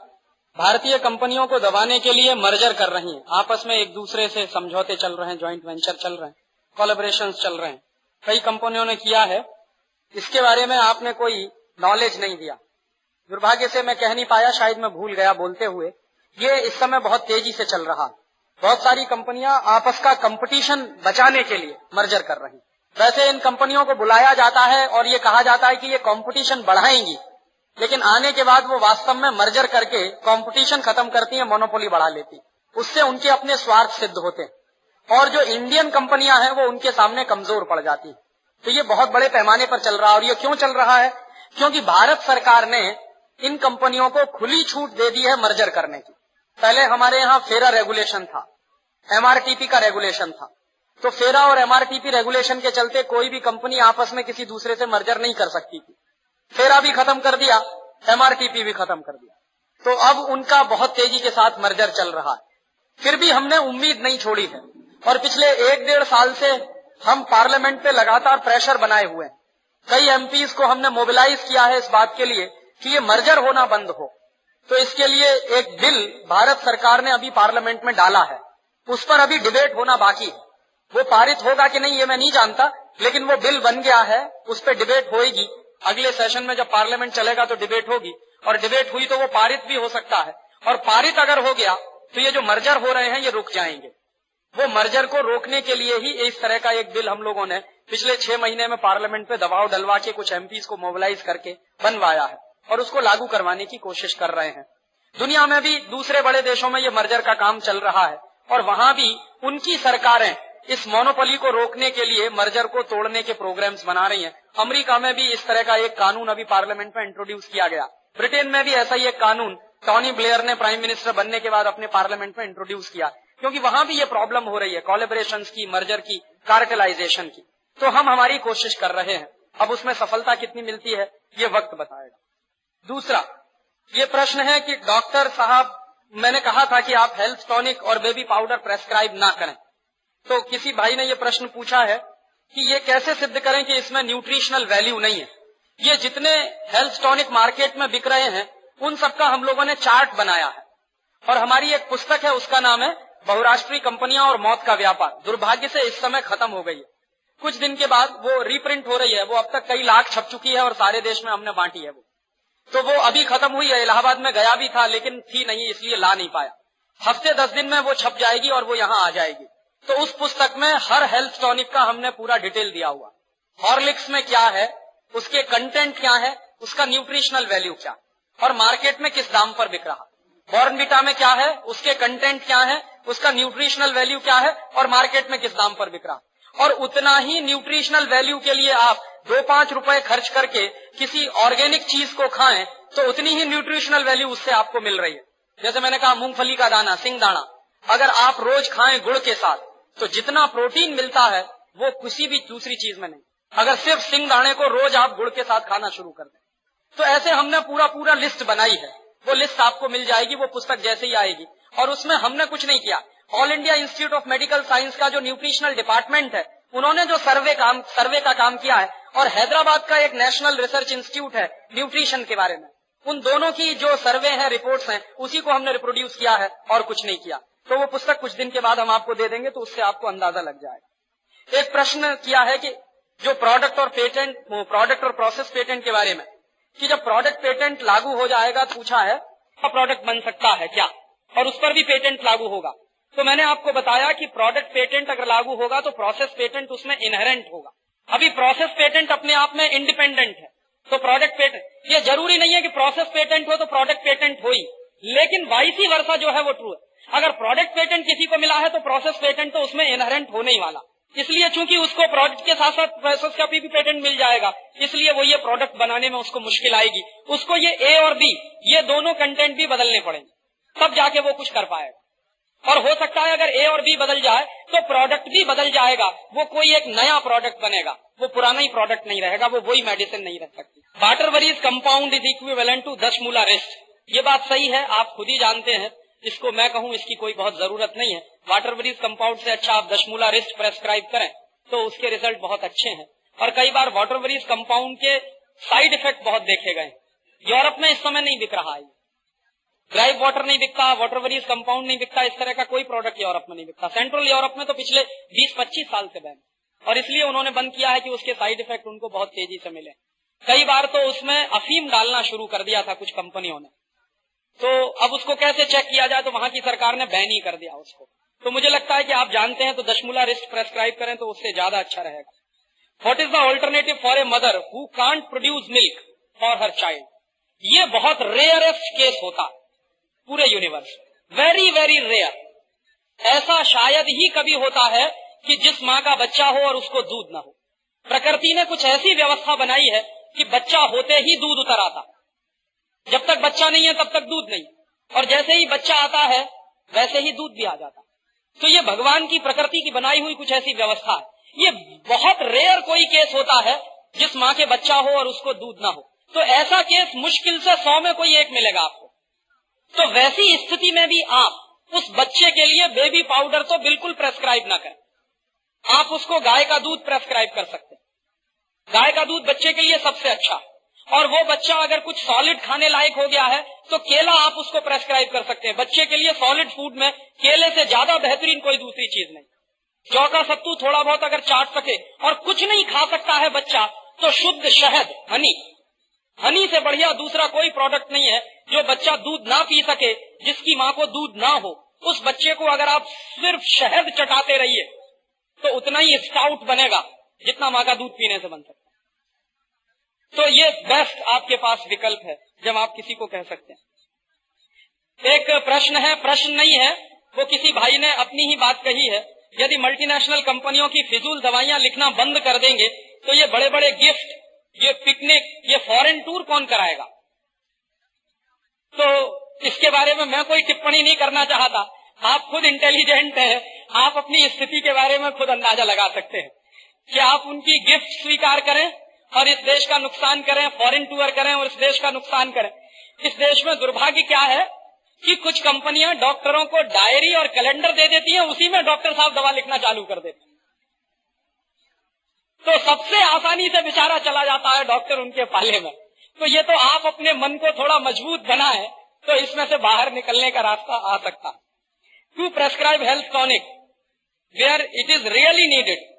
Speaker 1: भारतीय कंपनियों को दबाने के लिए मर्जर कर रही हैं। आपस में एक दूसरे से समझौते चल रहे हैं ज्वाइंट वेंचर चल रहे हैं कोलेबोरेशन चल रहे हैं। कई कंपनियों ने किया है। इसके बारे में आपने कोई नॉलेज नहीं दिया। दुर्भाग्य से मैं कह नहीं पाया, शायद मैं भूल गया बोलते हुए। ये इस समय बहुत तेज़ी से चल रहा। बहुत सारी कंपनियाँ आपस का कंपटीशन बचाने के लिए मर्जर कर रही वैसे इन कंपनियों को बुलाया जाता है और ये कहा जाता है कि ये कंपटीशन बढ़ाएँगी। लेकिन आने के बाद वो वास्तव में मर्जर करके कंपटीशन खत्म करती है मोनोपोली बढ़ा लेती उससे उनके अपने स्वार्थ सिद्ध होते हैं। और जो इंडियन कंपनियाँ हैं, वो उनके सामने कमज़ोर पड़ जाती है। तो ये बहुत बड़े पैमाने पर चल रहा है और ये क्यों चल रहा है? क्योंकि भारत सरकार ने इन कंपनियों को खुली छूट दे दी है मर्जर करने की। पहले हमारे यहाँ फेरा रेगुलेशन था एमआरटीपी का रेगुलेशन था। तो फेरा और एमआरटीपी रेगुलेशन के चलते कोई भी कंपनी आपस में किसी दूसरे से मर्जर नहीं कर सकती थी। फेरा भी खत्म कर दिया एमआरटीपी भी खत्म कर दिया। तो अब उनका बहुत तेज़ी के साथ मर्जर चल रहा है। फिर भी हमने उम्मीद नहीं छोड़ी है। और पिछले एक डेढ़ साल से हम पार्लियामेंट पे लगातार प्रेशर बनाए हुए हैं। कई एमपीज को हमने मोबिलाइज किया है इस बात के लिए कि ये मर्जर होना बंद हो। तो इसके लिए एक बिल भारत सरकार ने अभी पार्लियामेंट में डाला है। उस पर अभी डिबेट होना बाकी है। वो पारित होगा कि नहीं, ये मैं नहीं जानता, लेकिन वो बिल बन गया है, उस पर डिबेट होगी अगले सेशन में जब पार्लियामेंट चलेगा तो डिबेट होगी, और डिबेट हुई तो वो पारित भी हो सकता है। और पारित अगर हो गया तो ये जो मर्जर हो रहे हैं, ये रुक जाएँगे। वो मर्जर को रोकने के लिए ही इस तरह का एक बिल हम लोगों ने पिछले छह महीने में पार्लियामेंट पे दबाव डलवा के कुछ एमपीज को मोबिलाइज करके बनवाया है, और उसको लागू करवाने की कोशिश कर रहे हैं। दुनिया में भी दूसरे बड़े देशों में ये मर्जर का काम चल रहा है, और वहाँ भी उनकी सरकारें इस मोनोपोली को रोकने के लिए मर्जर को तोड़ने के प्रोग्राम्स बना रही हैं। अमेरिका में भी इस तरह का एक कानून अभी पार्लियामेंट में इंट्रोड्यूस किया गया। ब्रिटेन में भी ऐसा ही एक कानून टॉनी ब्लेयर ने प्राइम मिनिस्टर बनने के बाद अपने पार्लियामेंट में इंट्रोड्यूस किया। क्योंकि वहाँ भी ये प्रॉब्लम हो रही है कोलेबरेशन की मर्जर की कार्टलाइजेशन की। तो हम हमारी कोशिश कर रहे हैं। अब उसमें सफलता कितनी मिलती है, ये वक्त बताएगा। दूसरा, ये प्रश्न है कि डॉक्टर साहब, मैंने कहा था कि आप हेल्थ टॉनिक और बेबी पाउडर प्रेस्क्राइब ना करें। तो किसी भाई ने ये प्रश्न पूछा है कि ये कैसे सिद्ध करें कि इसमें न्यूट्रिशनल वैल्यू नहीं है? ये जितने हेल्थ टॉनिक मार्केट में बिक रहे हैं, उन सबका हम लोगों ने चार्ट बनाया है। और हमारी एक पुस्तक है, उसका नाम है बहुराष्ट्रीय कंपनियाँ और मौत का व्यापार। दुर्भाग्य से इस समय खत्म हो गई है। कुछ दिन के बाद वो रीप्रिंट हो रही है। वो अब तक कई लाख छप चुकी है और सारे देश में हमने बांटी है वो। तो वो अभी खत्म हुई है। इलाहाबाद में गया भी था, लेकिन थी नहीं, इसलिए ला नहीं पाया। हफ़्ते दस दिन में वो छप जाएगी और वो यहाँ आ जाएगी। तो उस पुस्तक में हर हेल्थ टॉनिक का हमने पूरा डिटेल दिया हुआ। हॉर्लिक्स में क्या है? उसके कंटेंट क्या है? उसका न्यूट्रिशनल वैल्यू क्या? और मार्केट में किस दाम पर बिक रहा? बॉर्नविटा में क्या है? उसके कंटेंट क्या है? उसका न्यूट्रिशनल वैल्यू क्या है? और मार्केट में किस दाम पर बिक रहा? और उतना ही न्यूट्रिशनल वैल्यू के लिए आप दो पाँच रुपए खर्च करके किसी ऑर्गेनिक चीज़ को खाएँ तो उतनी ही न्यूट्रिशनल वैल्यू उससे आपको मिल रही है। जैसे मैंने कहा, मूंगफली का दाना, सिंग दाना। अगर आप रोज खाएँ गुड़ के साथ तो जितना प्रोटीन मिलता है, वो किसी भी दूसरी चीज़ में नहीं। अगर सिर्फ़ सिंग दाने को रोज आप गुड़ के साथ खाना शुरू कर दें तो ऐसे हमने पूरा पूरा लिस्ट बनाई है। वो लिस्ट आपको मिल जाएगी, वो पुस्तक जैसे ही आएगी। और उसमें हमने कुछ नहीं किया। All India institute of medical science का जो न्यूट्रिशनल डिपार्टमेंट है, उन्होंने जो सर्वे काम, सर्वे का काम किया है, और हैदराबाद का एक नेशनल रिसर्च इंस्टीट्यूट है न्यूट्रिशन के बारे में। उन दोनों की जो सर्वे है रिपोर्ट्स हैं, उसी को हमने रिप्रोड्यूस किया है, और कुछ नहीं किया। तो वो पुस्तक कुछ दिन के बाद हम आपको दे देंगे तो उससे आपको अंदाज़ा लग जाएगा। एक प्रश्न किया है कि जो प्रोडक्ट और पेटेंट प्रोडक्ट और प्रोसेस पेटेंट के बारे में, कि जब प्रोडक्ट पेटेंट लागू हो जाएगा तो पूछा है प्रोडक्ट बन सकता है क्या? और उस पर भी पेटेंट लागू होगा। तो मैंने आपको बताया कि प्रोडक्ट पेटेंट अगर लागू होगा तो प्रोसेस पेटेंट उसमें इनहेरेंट होगा। अभी प्रोसेस पेटेंट अपने आप में इंडिपेंडेंट है। तो प्रोडक्ट पेटेंट ये ज़रूरी नहीं है कि प्रोसेस पेटेंट हो तो प्रोडक्ट पेटेंट हो ही। लेकिन वाइसी वर्षा जो है वो ट्रू है। अगर प्रोडक्ट पेटेंट किसी को मिला है तो प्रोसेस पेटेंट तो उसमें इनहेरेंट होने ही वाला। इसलिए चूँकि उसको प्रोडक्ट के साथ साथ प्रोसेस का भी पेटेंट मिल जाएगा, इसलिए वो ये प्रोडक्ट बनाने में उसको मुश्किल आएगी। उसको ये ए और बी ये दोनों कंटेंट भी बदलने पड़ेंगे। तब जाके वो कुछ कर पाएगा। और हो सकता है अगर ए और बी बदल जाए तो प्रोडक्ट भी बदल जाएगा। वो कोई एक नया प्रोडक्ट बनेगा। वो पुराना ही प्रोडक्ट नहीं रहेगा, वो वही मेडिसिन नहीं रह सकती। Water varies compound is equivalent to दस मूला रेस्ट ये बात सही है, आप खुद ही जानते हैं। इसको मैं कहूँ, इसकी कोई बहुत ज़रूरत नहीं है। वाटर वरीज कंपाउंड से अच्छा आप दशमूला रेस्ट प्रेस्क्राइब करें तो उसके रिज़ल्ट बहुत अच्छे हैं। और कई बार वाटर वरीज कंपाउंड के साइड इफ़ेक्ट बहुत देखे गए यूरोप में इस समय नहीं बिक रहा है। ड्राइव वाटर नहीं बिकता वाटर वरीज कंपाउंड नहीं बिकता, इस तरह का कोई प्रोडक्ट यूरोप में नहीं बिकता। सेंट्रल यूरोप में तो पिछले 20-25 साल से बैन और इसलिए उन्होंने बंद किया है कि उसके साइड इफ़ेक्ट उनको बहुत तेज़ी से मिले। कई बार तो उसमें अफीम डालना शुरू कर दिया था कुछ कंपनियों ने। तो अब उसको कैसे चेक किया जाए तो वहाँ की सरकार ने बैन ही कर दिया उसको। तो मुझे लगता है कि आप जानते हैं तो दशमूला रिस्ट प्रेस्क्राइब करें तो उससे ज़्यादा अच्छा रहेगा। What is the alternative for a mother who can't produce milk for her child ये बहुत रेयरेस्ट केस होता पूरे यूनिवर्स वेरी वेरी रेयर ऐसा शायद ही कभी होता है कि जिस माँ का बच्चा हो और उसको दूध न हो। प्रकृति ने कुछ ऐसी व्यवस्था बनाई है कि बच्चा होते ही दूध उतर आता। जब तक बच्चा नहीं है तब तक दूध नहीं। और जैसे ही बच्चा आता है, वैसे ही दूध भी आ जाता है। तो ये भगवान की प्रकृति की बनाई हुई कुछ ऐसी व्यवस्था है। ये बहुत रेयर कोई केस होता है, जिस माँ के बच्चा हो और उसको दूध ना हो। तो ऐसा केस मुश्किल से सौ में कोई एक मिलेगा आपको। तो वैसी स्थिति में भी आप, उस बच्चे के लिए बेबी पाउडर तो बिल्कुल प्रेस्क्राइब ना करें। आप उसको गाय का दूध प्रेस्क्राइब कर सकते हैं। गाय का दूध बच्चे के लिए सबसे अच्छा और वो बच्चा अगर कुछ सॉलिड खाने लायक हो गया है तो केला आप उसको प्रेस्क्राइब कर सकते हैं। बच्चे के लिए सॉलिड फ़ूड में केले से ज़्यादा बेहतरीन कोई दूसरी चीज़ नहीं। चौका सत्तू थोड़ा बहुत अगर चाट सके और कुछ नहीं खा सकता है बच्चा तो शुद्ध शहद हनी हनी से बढ़िया दूसरा कोई प्रोडक्ट नहीं है जो बच्चा दूध ना पी सके, जिसकी माँ को दूध ना हो। उस बच्चे को अगर आप सिर्फ़ शहद चटाते रहिए तो उतना ही स्टाउट बनेगा, जितना माँ का दूध पीने से बन सकता तो ये बेस्ट आपके पास विकल्प है, जब आप किसी को कह सकते हैं। एक प्रश्न है, प्रश्न नहीं है, वो किसी भाई ने अपनी ही बात कही है। यदि मल्टीनेशनल कंपनियों की फिजूल दवाइयाँ लिखना बंद कर देंगे तो ये बड़े बड़े गिफ्ट ये पिकनिक ये फॉरेन टूर कौन कराएगा? तो इसके बारे में मैं कोई टिप्पणी नहीं करना चाहता। आप खुद इंटेलिजेंट है, आप अपनी स्थिति के बारे में खुद अंदाज़ा लगा सकते हैं। कि आप उनकी गिफ्ट स्वीकार करें? और इस देश का नुकसान करें फॉरेन टूर करें और इस देश का नुकसान करें। इस देश में दुर्भाग्य क्या है कि कुछ कंपनियाँ डॉक्टरों को डायरी और कैलेंडर दे देती हैं, उसी में डॉक्टर साहब दवा लिखना चालू कर देते तो सबसे आसानी से बेचारा चला जाता है डॉक्टर उनके पाले में। तो ये तो आप अपने मन को थोड़ा मज़बूत बनाए तो इसमें से बाहर निकलने का रास्ता आ सकता। To prescribe health tonic where it is really needed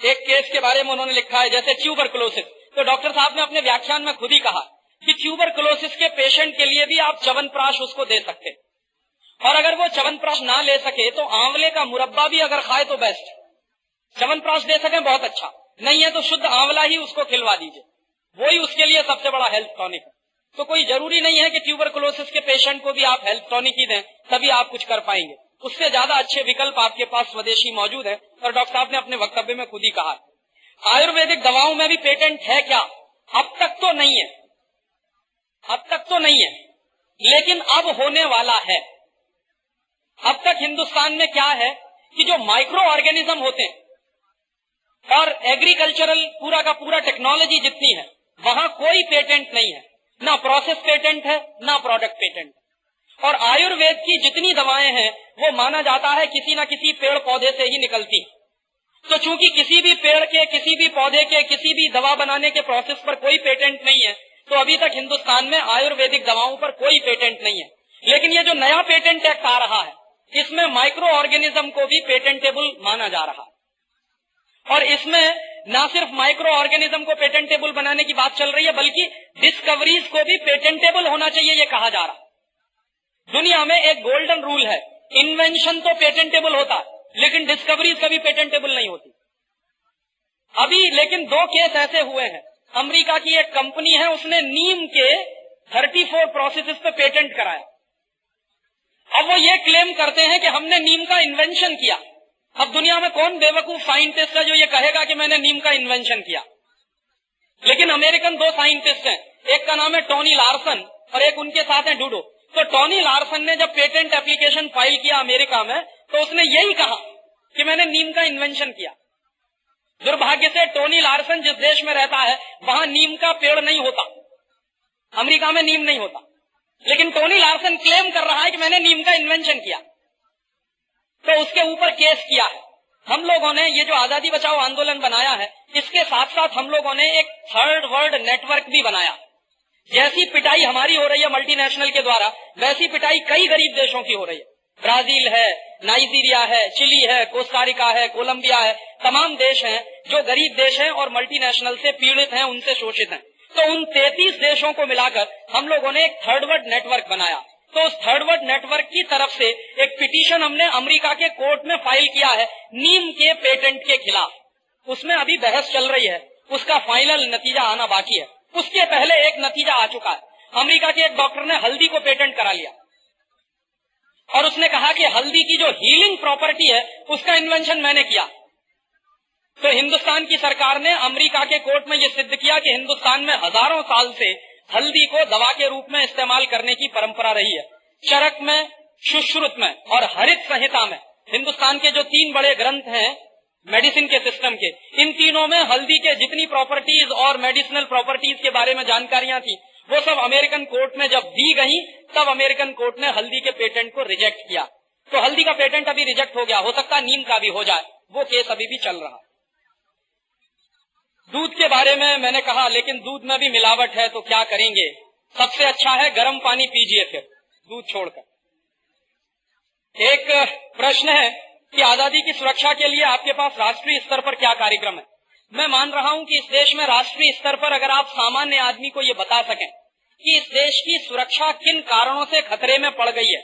Speaker 1: एक केस के बारे में उन्होंने लिखा है, जैसे ट्यूबर क्लोसिस तो डॉक्टर साहब ने अपने व्याख्यान में खुद ही कहा कि ट्यूबर क्लोसिस के पेशेंट के लिए भी आप चवनप्राश उसको दे सकते। और अगर वो चवनप्राश ना ले सके तो आंवले का मुरब्बा भी अगर खाए तो बेस्ट चवनप्राश दे सके, बहुत अच्छा। नहीं है तो शुद्ध आंवला ही उसको खिलवा दीजिए। वही उसके लिए सबसे बड़ा हेल्थ टॉनिक है। तो कोई ज़रूरी नहीं है कि ट्यूबर क्लोसिस के पेशेंट को भी आप हेल्थ टॉनिक ही दें, तभी आप कुछ कर पाएँगे। उससे ज़्यादा अच्छे विकल्प आपके पास स्वदेशी मौजूद है और डॉक्टर साहब ने अपने वक्तव्य में खुद ही कहा आयुर्वेदिक दवाओं में भी पेटेंट है क्या? अब तक तो नहीं है। अब तक तो नहीं है। लेकिन अब होने वाला है। अब तक हिंदुस्तान में क्या है कि जो माइक्रो ऑर्गेनिज्म होते हैं, और एग्रीकल्चरल पूरा का पूरा टेक्नोलॉजी जितनी है, वहाँ कोई पेटेंट नहीं है। ना प्रोसेस पेटेंट है, ना प्रोडक्ट पेटेंट और आयुर्वेद की जितनी दवाएँ हैं, वो माना जाता है किसी न किसी पेड़ पौधे से ही निकलती। तो चूँकि किसी भी पेड़ के, किसी भी पौधे के, किसी भी दवा बनाने के प्रोसेस पर कोई पेटेंट नहीं है तो अभी तक हिंदुस्तान में आयुर्वेदिक दवाओं पर कोई पेटेंट नहीं है। लेकिन ये जो नया पेटेंट एक्ट आ रहा है, इसमें माइक्रो ऑर्गेनिज्म को भी पेटेंटेबल माना जा रहा है। और इसमें न सिर्फ़ माइक्रो ऑर्गेनिज्म को पेटेंटेबल बनाने की बात चल रही है, बल्कि डिस्कवरीज को भी पेटेंटेबल होना चाहिए, ये कहा जा रहा दुनिया में एक गोल्डन रूल है। इन्वेंशन तो पेटेंटेबल होता, लेकिन डिस्कवरीज कभी पेटेंटेबल नहीं होती। अभी लेकिन दो केस ऐसे हुए हैं। अमेरिका की एक कंपनी है, उसने नीम के 34 प्रोसेस पे पेटेंट कराया। अब वो ये क्लेम करते हैं कि हमने नीम का इन्वेंशन किया। अब दुनिया में कौन बेवकूफ़ साइंटिस्ट है जो ये कहेगा कि मैंने नीम का इन्वेंशन किया? लेकिन अमेरिकन दो साइंटिस्ट हैं। एक का नाम है टोनी लार्सन और एक उनके साथ है डूडो तो टोनी लार्सन ने जब पेटेंट एप्लीकेशन फ़ाइल किया अमेरिका में तो उसने यही कहा कि मैंने नीम का इन्वेंशन किया। दुर्भाग्य से टोनी लार्सन जिस देश में रहता है, वहाँ नीम का पेड़ नहीं होता। अमेरिका में नीम नहीं होता। लेकिन टोनी लार्सन क्लेम कर रहा है कि मैंने नीम का इन्वेंशन किया। तो उसके ऊपर केस किया है। हम लोगों ने ये जो आज़ादी बचाओ आंदोलन बनाया है, इसके साथ साथ हम लोगों ने एक थर्ड वर्ल्ड नेटवर्क भी बनाया। जैसी पिटाई हमारी हो रही है मल्टीनेशनल के द्वारा, वैसी पिटाई कई गरीब देशों की हो रही है। ब्राज़ील है, नाइजीरिया है, चिली है कोस्टारिका है, कोलंबिया है, तमाम देश हैं जो गरीब देश हैं और मल्टीनेशनल से पीड़ित हैं, उनसे शोषित हैं। तो उन 33 देशों को मिलाकर हम लोगों ने एक थर्ड वर्ल्ड नेटवर्क बनाया। तो उस थर्ड वर्ल्ड नेटवर्क की तरफ़ से एक पिटीशन हमने अमेरिका के कोर्ट में फ़ाइल किया है, नीम के पेटेंट के खिलाफ। उसमें अभी बहस चल रही है, उसका फाइनल नतीजा आना बाकी है। उसके पहले एक नतीजा आ चुका है। अमेरिका के एक डॉक्टर ने हल्दी को पेटेंट करा लिया। और उसने कहा कि हल्दी की जो हीलिंग प्रॉपर्टी है, उसका इन्वेंशन मैंने किया। तो हिंदुस्तान की सरकार ने अमेरिका के कोर्ट में यह सिद्ध किया कि हिंदुस्तान में हज़ारों साल से हल्दी को दवा के रूप में इस्तेमाल करने की परंपरा रही है। चरक में, सुश्रुत में और हरित संहिता में। हिंदुस्तान के जो तीन बड़े ग्रंथ हैं मेडिसिन के सिस्टम के। इन तीनों में हल्दी के जितनी प्रॉपर्टीज़ और मेडिसिनल प्रॉपर्टीज़ के बारे में जानकारियाँ थी, वो सब अमेरिकन कोर्ट में जब दी गई, तब अमेरिकन कोर्ट ने हल्दी के पेटेंट को रिजेक्ट किया। तो हल्दी का पेटेंट अभी रिजेक्ट हो गया, हो सकता नीम का भी हो जाए, वो केस अभी भी चल रहा। दूध के बारे में मैंने कहा, लेकिन दूध में भी मिलावट है तो क्या करेंगे? सबसे अच्छा है गर्म पानी पीजिए फिर, दूध छोड़कर। एक प्रश्न है कि आज़ादी की सुरक्षा के लिए आपके पास राष्ट्रीय स्तर पर क्या कार्यक्रम है? मैं मान रहा हूँ कि इस देश में राष्ट्रीय स्तर पर अगर आप सामान्य आदमी को ये बता सकें कि इस देश की सुरक्षा किन कारणों से खतरे में पड़ गई है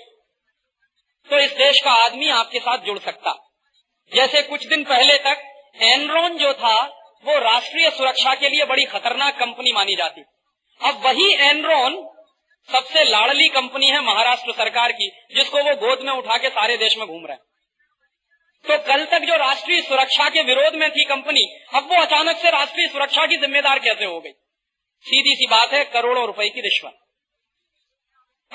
Speaker 1: तो इस देश का आदमी आपके साथ जुड़ सकता। जैसे कुछ दिन पहले तक एनरॉन जो था, वो राष्ट्रीय सुरक्षा के लिए बड़ी खतरनाक कंपनी मानी जाती। अब वही एनरॉन सबसे लाड़ली कंपनी है महाराष्ट्र सरकार की, जिसको वो गोद में उठा के सारे देश में घूम रहे हैं। तो कल तक जो राष्ट्रीय सुरक्षा के विरोध में थी कंपनी, अब वो अचानक से राष्ट्रीय सुरक्षा की जिम्मेदार कैसे हो गई? सीधी सी बात है, करोड़ों रुपए की रिश्वत।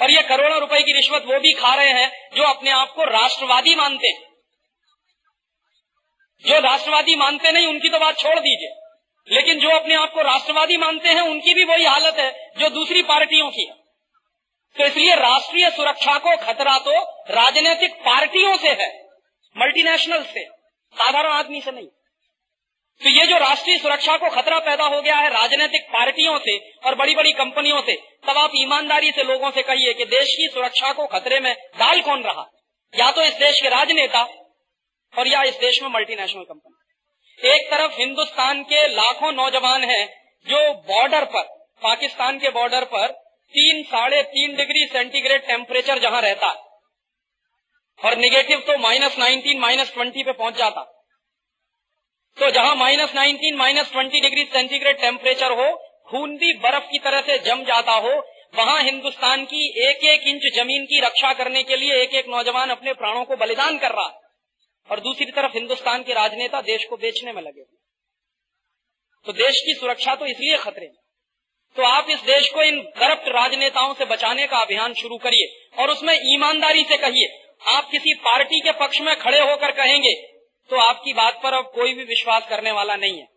Speaker 1: और ये करोड़ों रुपए की रिश्वत वो भी खा रहे हैं जो अपने आप को राष्ट्रवादी मानते हैं। जो राष्ट्रवादी मानते नहीं, उनकी तो बात छोड़ दीजिए। लेकिन जो अपने आप को राष्ट्रवादी मानते हैं, उनकी भी वही हालत है जो दूसरी पार्टियों की है। तो इसलिए राष्ट्रीय सुरक्षा को खतरा तो राजनीतिक पार्टियों से है। मल्टीनेशनल से साधारण आदमी से नहीं। तो ये जो राष्ट्रीय सुरक्षा को खतरा पैदा हो गया है, राजनीतिक पार्टियों से और बड़ी बड़ी कंपनियों से, तब आप ईमानदारी से लोगों से कहिए कि देश की सुरक्षा को खतरे में डाल कौन रहा? या तो इस देश के राजनेता और या इस देश में मल्टीनेशनल कंपनी एक तरफ़ हिंदुस्तान के लाखों नौजवान हैं जो बॉर्डर पर, पाकिस्तान के बॉर्डर पर तीन साढ़े तीन डिग्री सेंटीग्रेड टेम्परेचर जहाँ रहता है। और निगेटिव तो माइनस नाइनटीन माइनस ट्वेंटी पे पहुँच जाता। तो जहाँ minus nineteen minus twenty degree centigrade temperature हो खून भी बर्फ़ की तरह से जम जाता हो, वहाँ हिंदुस्तान की एक एक इंच ज़मीन की रक्षा करने के लिए एक एक नौजवान अपने प्राणों को बलिदान कर रहा। और दूसरी तरफ़ हिंदुस्तान के राजनेता देश को बेचने में लगे। तो देश की सुरक्षा तो इसलिए खतरे में। तो आप इस देश को इन करप्ट राजनेताओं से बचाने का अभियान शुरू करिए और उसमें ईमानदारी से कहिए आप किसी पार्टी के पक्ष में खड़े होकर कहेंगे तो आपकी बात पर अब कोई भी विश्वास करने वाला नहीं है।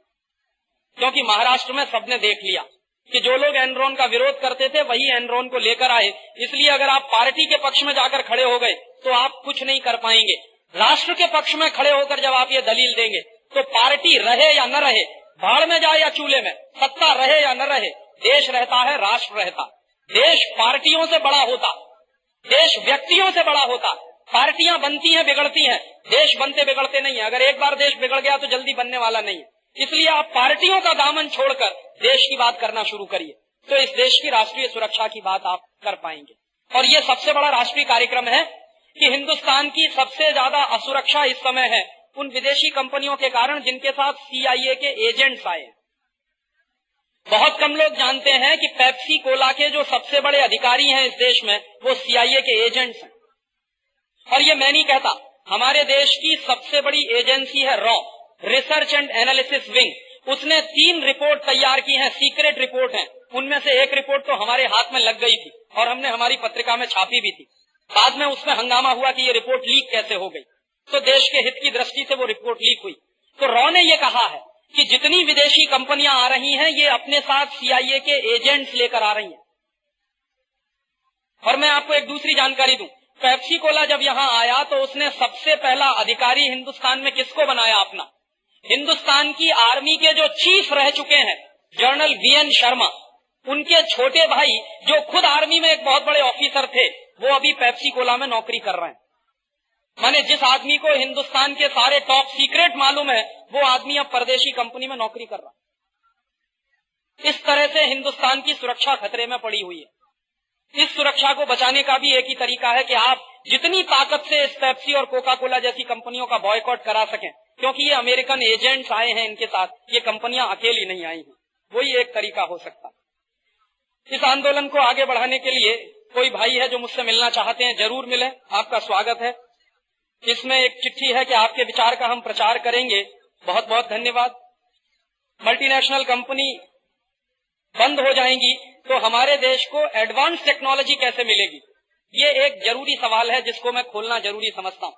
Speaker 1: क्योंकि महाराष्ट्र में सबने देख लिया कि जो लोग एनरोन का विरोध करते थे, वही एनरोन को लेकर आए। इसलिए अगर आप पार्टी के पक्ष में जाकर खड़े हो गए तो आप कुछ नहीं कर पाएँगे। राष्ट्र के पक्ष में खड़े होकर जब आप ये दलील देंगे तो पार्टी रहे या न रहे भाड़ में जाए या चूल्हे में, सत्ता रहे या न रहे, देश रहता है, राष्ट्र रहता। देश पार्टियों से बड़ा होता, देश व्यक्तियों से बड़ा होता। पार्टियाँ बनती हैं, बिगड़ती हैं। देश बनते बिगड़ते नहीं है। अगर एक बार देश बिगड़ गया तो जल्दी बनने वाला नहीं है। इसलिए आप पार्टियों का दामन छोड़कर देश की बात करना शुरू करिए। तो इस देश की राष्ट्रीय सुरक्षा की बात आप कर पाएँगे। और ये सबसे बड़ा राष्ट्रीय कार्यक्रम है कि हिंदुस्तान की सबसे ज़्यादा असुरक्षा इस समय है उन विदेशी कंपनियों के कारण जिनके साथ सीआईए के एजेंट्स आए बहुत कम लोग जानते हैं कि पेप्सी कोला के जो सबसे बड़े अधिकारी हैं इस देश में, वो सीआईए के एजेंट्स हैं। और ये मैं नहीं कहता। हमारे देश की सबसे बड़ी एजेंसी है रॉ, रिसर्च एंड एनालिसिस विंग। उसने तीन रिपोर्ट तैयार की है, सीक्रेट रिपोर्ट है। उनमें से एक रिपोर्ट तो हमारे हाथ में लग गई थी और हमने हमारी पत्रिका में छापी भी थी। बाद में उसमें हंगामा हुआ कि ये रिपोर्ट लीक कैसे हो गई। तो देश के हित की दृष्टि से वो रिपोर्ट लीक हुई। तो रॉ ने ये कहा है कि जितनी विदेशी कंपनियाँ आ रही हैं, ये अपने साथ सीआईए के एजेंट्स लेकर आ रही हैं। और मैं आपको एक दूसरी जानकारी दूँ। पेप्सी कोला जब यहाँ आया तो उसने सबसे पहला अधिकारी हिंदुस्तान में किसको बनाया अपना? हिंदुस्तान की आर्मी के जो चीफ रह चुके हैं जनरल बी एन शर्मा, उनके छोटे भाई जो खुद आर्मी में एक बहुत बड़े ऑफिसर थे, वो अभी पैप्सी कोला में नौकरी कर रहे हैं। माने जिस आदमी को हिंदुस्तान के सारे टॉप सीक्रेट मालूम है, वो आदमी अब परदेशी कंपनी में नौकरी कर रहा है। इस तरह से हिंदुस्तान की सुरक्षा खतरे में पड़ी हुई है। इस सुरक्षा को बचाने का भी एक ही तरीका है कि आप जितनी ताकत से इस पेप्सी और कोका कोला जैसी कंपनियों का बॉयकॉट करा सकें, क्योंकि ये अमेरिकन एजेंट्स आए हैं इनके साथ, ये कंपनियाँ अकेली नहीं आई हैं। वही एक तरीका हो सकता। इस आंदोलन को आगे बढ़ाने के लिए कोई भाई है जो मुझसे मिलना चाहते हैं, ज़रूर मिले। आपका स्वागत है। इसमें एक चिट्ठी है कि आपके विचार का हम प्रचार करेंगे। बहुत बहुत धन्यवाद। मल्टीनेशनल कंपनी बंद हो जाएँगी तो हमारे देश को एडवांस टेक्नोलॉजी कैसे मिलेगी? ये एक ज़रूरी सवाल है जिसको मैं खोलना ज़रूरी समझता हूँ।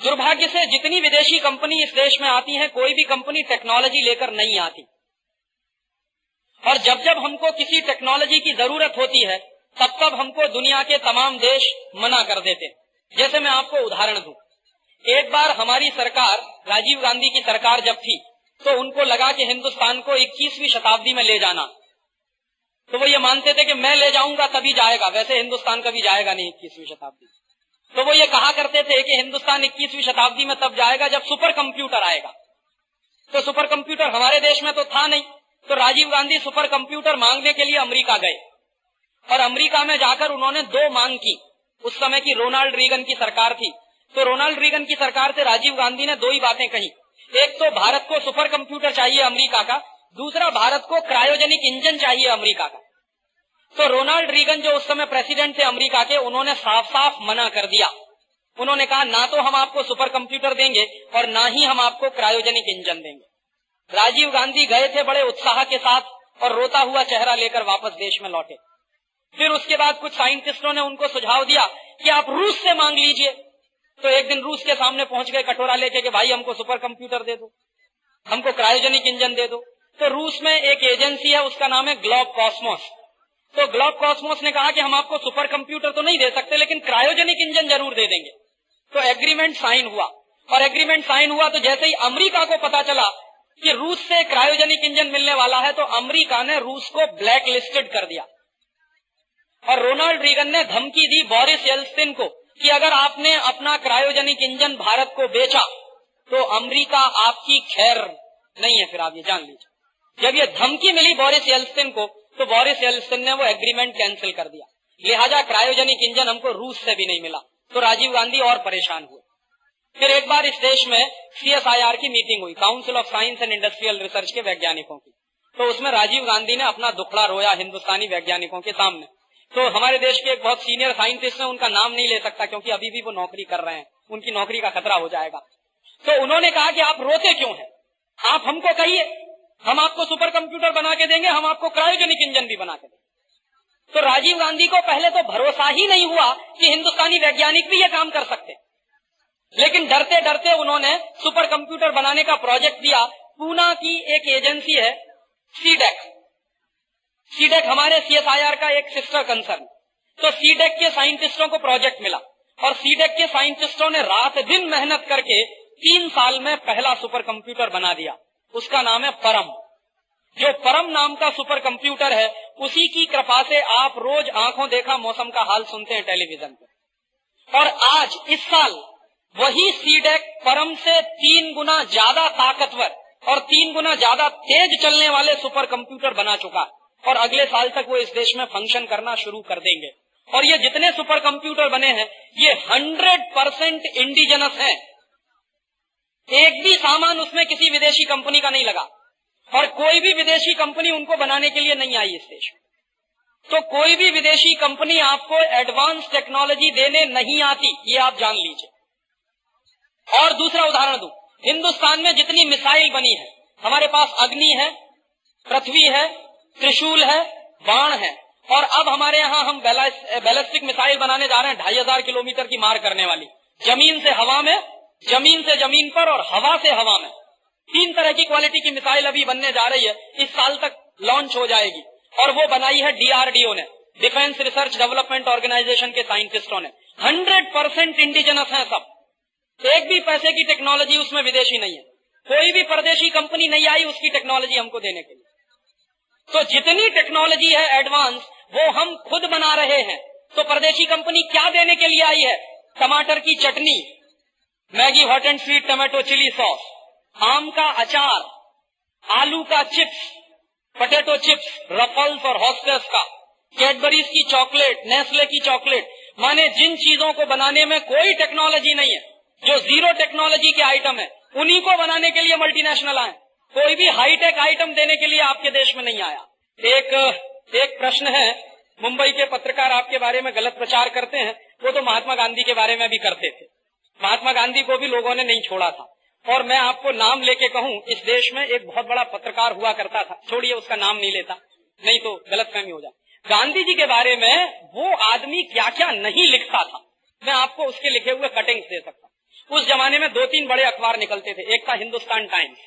Speaker 1: दुर्भाग्य से जितनी विदेशी कंपनी इस देश में आती है, कोई भी कंपनी टेक्नोलॉजी लेकर नहीं आती। और जब जब हमको किसी टेक्नोलॉजी की ज़रूरत होती है, तब तब हमको दुनिया के तमाम देश मना कर देते जैसे मैं आपको उदाहरण दू। एक बार हमारी सरकार, राजीव गांधी की सरकार जब थी तो उनको लगा कि हिंदुस्तान को 21वीं शताब्दी में ले जाना। तो वो ये मानते थे कि मैं ले जाऊँगा, तभी जाएगा। वैसे हिंदुस्तान कभी जाएगा नहीं इक्कीसवीं शताब्दी। तो वो ये कहा करते थे कि हिंदुस्तान इक्कीसवीं शताब्दी में तब जाएगा जब सुपर कंप्यूटर आएगा। तो सुपर कंप्यूटर हमारे देश में तो था नहीं। तो राजीव गांधी सुपर कंप्यूटर मांगने के लिए अमरीका गए। और अमरीका में जाकर उन्होंने दो मांग की। उस समय की रोनाल्ड रीगन की सरकार थी। तो रोनाल्ड रीगन की सरकार से राजीव गांधी ने दो ही बातें कही। एक तो भारत को सुपर कंप्यूटर चाहिए अमेरिका का, दूसरा भारत को क्रायोजेनिक इंजन चाहिए अमेरिका का। तो रोनाल्ड रीगन जो उस समय प्रेसिडेंट थे अमेरिका के, उन्होंने साफ़ साफ़ मना कर दिया। उन्होंने कहा, ना तो हम आपको सुपर कंप्यूटर देंगे और ना ही हम आपको क्रायोजेनिक इंजन देंगे। राजीव गांधी गए थे बड़े उत्साह के साथ और रोता हुआ चेहरा लेकर वापस देश में लौटे। फिर उसके बाद कुछ साइंटिस्टों ने उनको सुझाव दिया कि आप रूस से मांग लीजिए। तो एक दिन रूस के सामने पहुँच गए, कटोरा लेके कि भाई हमको सुपर कंप्यूटर दे दो, हमको क्रायोजेनिक इंजन दे दो। तो रूस में एक एजेंसी है, उसका नाम है ग्लोब कॉस्मोस। तो ग्लोब कॉस्मोस ने कहा कि हम आपको सुपर कंप्यूटर तो नहीं दे सकते, लेकिन क्रायोजेनिक इंजन ज़रूर दे देंगे। तो एग्रीमेंट साइन हुआ। और एग्रीमेंट साइन हुआ तो जैसे ही अमेरिका को पता चला कि रूस से क्रायोजेनिक इंजन मिलने वाला है तो अमेरिका ने रूस को ब्लैक लिस्टेड कर दिया। और रोनाल्ड रीगन ने धमकी दी बोरिस येल्सिन को। कि अगर आपने अपना क्रायोजेनिक इंजन भारत को बेचा तो अमेरिका आपकी खैर नहीं है। फिर आप ये जान लीजिए। जब ये धमकी मिली बोरिस येल्सिन को तो बोरिस येल्सिन ने वो एग्रीमेंट कैंसिल कर दिया। लिहाजा क्रायोजेनिक इंजन हमको रूस से भी नहीं मिला तो राजीव गांधी और परेशान हुए। फिर एक बार इस देश में सीएसआईआर की मीटिंग हुई council of science and industrial research के वैज्ञानिकों की। तो उसमें राजीव गांधी ने अपना दुखड़ा रोया हिंदुस्तानी वैज्ञानिकों के सामने। तो हमारे देश के एक बहुत सीनियर साइंटिस्ट है उनका नाम नहीं ले सकता क्योंकि अभी भी वो नौकरी कर रहे हैं उनकी नौकरी का खतरा हो जाएगा तो उन्होंने कहा कि आप रोते क्यों हैं आप हमको कहिए हम आपको सुपर कंप्यूटर बना के देंगे हम आपको क्रायोजेनिक इंजन भी बना के देंगे तो राजीव गांधी को पहले तो भरोसा ही नहीं हुआ कि हिंदुस्तानी वैज्ञानिक भी ये काम कर सकते लेकिन डरते डरते उन्होंने सुपर कंप्यूटर बनाने का प्रोजेक्ट दिया पूना की एक एजेंसी है सीडेक सीडेक हमारे सीएसआईआर का एक सिस्टर कंसर्न तो सीडेक के साइंटिस्टों को प्रोजेक्ट मिला और सीडेक के साइंटिस्टों ने रात दिन मेहनत करके तीन साल में पहला सुपर कंप्यूटर बना दिया। उसका नाम है परम। जो परम नाम का सुपर कंप्यूटर है, उसी की कृपा से आप रोज आँखों देखा मौसम का हाल सुनते हैं टेलीविज़न पे। और आज, इस साल, वही सीडेक परम से तीन गुना ज़्यादा ताकतवर और तीन गुना ज़्यादा तेज चलने वाले सुपर कंप्यूटर बना चुका और अगले साल तक वो इस देश में फ़ंक्शन करना शुरू कर देंगे। और ये जितने सुपर कंप्यूटर बने हैं, ये हंड्रेड परसेंट इंडिजनस है। एक भी सामान उसमें किसी विदेशी कंपनी का नहीं लगा। और कोई भी विदेशी कंपनी उनको बनाने के लिए नहीं आई इस देश में। तो कोई भी विदेशी कंपनी आपको एडवांस टेक्नोलॉजी देने नहीं आती, ये आप जान लीजिए। और दूसरा उदाहरण दू। हिंदुस्तान में जितनी मिसाइल बनी है, हमारे पास अग्नि है, पृथ्वी है त्रिशूल है, बाण है। और अब हमारे यहाँ हम बैलिस्टिक मिसाइल बनाने जा रहे हैं, ढाई हज़ार किलोमीटर की मार करने वाली। ज़मीन से हवा में, ज़मीन से ज़मीन पर और हवा से हवा में। तीन तरह की क्वालिटी की मिसाइल अभी बनने जा रही है, इस साल तक लॉन्च हो जाएगी। और वो बनाई है डीआरडीओ ने डिफेंस रिसर्च डेवलपमेंट ऑर्गेनाइजेशन के साइंटिस्टों ने। हंड्रेड परसेंट इंडिजिनस है सब। एक भी पैसे की टेक्नोलॉजी उसमें विदेशी नहीं है। कोई भी परदेशी कंपनी नहीं आई उसकी टेक्नोलॉजी हमको देने के लिए। तो जितनी टेक्नोलॉजी है एडवांस वो हम खुद बना रहे हैं। तो परदेशी कंपनी क्या देने के लिए आई है? टमाटर की चटनी, Maggi hot and sweet tomato chilli sauce आम का अचार, आलू का चिप्स पटेटो चिप्स रफल्स और हॉस्टेस का कैडबरीज की चॉकलेट नेस्ले की चॉकलेट माने जिन चीज़ों को बनाने में कोई टेक्नोलॉजी नहीं है, जो ज़ीरो टेक्नोलॉजी के आइटम है, उन्हीं को बनाने के लिए मल्टीनेशनल आए। कोई भी हाईटेक आइटम देने के लिए आपके देश में नहीं आया। एक एक प्रश्न है, मुंबई के पत्रकार आपके बारे में गलत प्रचार करते हैं, वो तो महात्मा गांधी के बारे में भी करते थे। महात्मा गांधी को भी लोगों ने नहीं छोड़ा था। और मैं आपको नाम लेके कहूँ, इस देश में एक बहुत बड़ा पत्रकार हुआ करता था। छोड़िए, उसका नाम नहीं लेता, नहीं तो गलत फहमी हो जाए गांधी जी के बारे में वो आदमी क्या क्या नहीं लिखता था, मैं आपको उसके लिखे हुए कटिंग्स दे सकता उस जमाने में दो तीन बड़े अखबार निकलते थे, एक था हिंदुस्तान टाइम्स।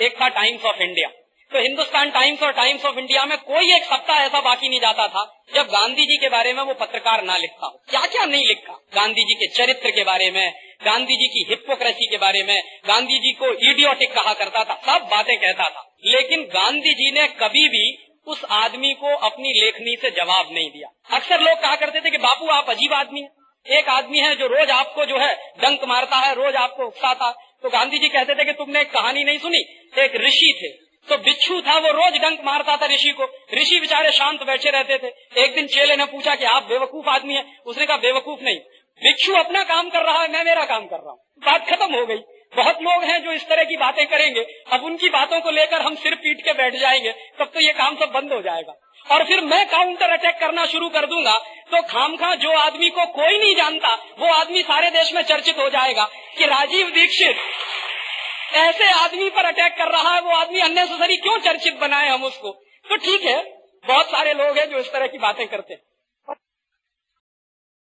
Speaker 1: एक था टाइम्स ऑफ़ इंडिया तो हिंदुस्तान टाइम्स और टाइम्स ऑफ़ इंडिया में कोई एक सप्ताह ऐसा बाकी नहीं जाता था जब गांधी जी के बारे में वो पत्रकार ना लिखता हो। क्या क्या नहीं लिखा? गांधी जी के चरित्र के बारे में गांधी जी की हिपोक्रेसी के बारे में गांधी जी को इडियोटिक कहा करता था, सब बातें कहता था। लेकिन गांधी जी ने कभी भी उस आदमी को अपनी लेखनी से जवाब नहीं दिया। अक्सर लोग कहा करते थे कि, बापू, आप अजीब आदमी हैं। एक आदमी है जो रोज आपको जो है, डंक मारता है, रोज आपको उकसाता तो गांधी जी कहते थे कि तुमने एक कहानी नहीं सुनी, एक ऋषि थे। तो बिच्छू था, वो रोज डंक मारता था ऋषि को। ऋषि बेचारे शांत बैठे रहते थे। एक दिन चेले ने पूछा कि आप बेवकूफ़ आदमी है? उसने कहा, बेवकूफ़ नहीं। भिक्षु अपना काम कर रहा है, मैं मेरा काम कर रहा हूँ। बात खत्म हो गई। बहुत लोग हैं जो इस तरह की बातें करेंगे, अब उनकी बातों को लेकर हम सिर पीट के बैठ जाएँगे, तब तो ये काम सब बंद हो जाएगा। और फिर मैं काउंटर अटैक करना शुरू कर दूँगा तो खामखा जो आदमी को कोई नहीं जानता, वो आदमी सारे देश में चर्चित हो जाएगा कि राजीव दीक्षित ऐसे आदमी पर अटैक कर रहा है, वो आदमी अननेसेसरी क्यों चर्चित बनाए हम उसको? तो ठीक है, बहुत सारे लोग हैं जो इस तरह की बातें करते हैं।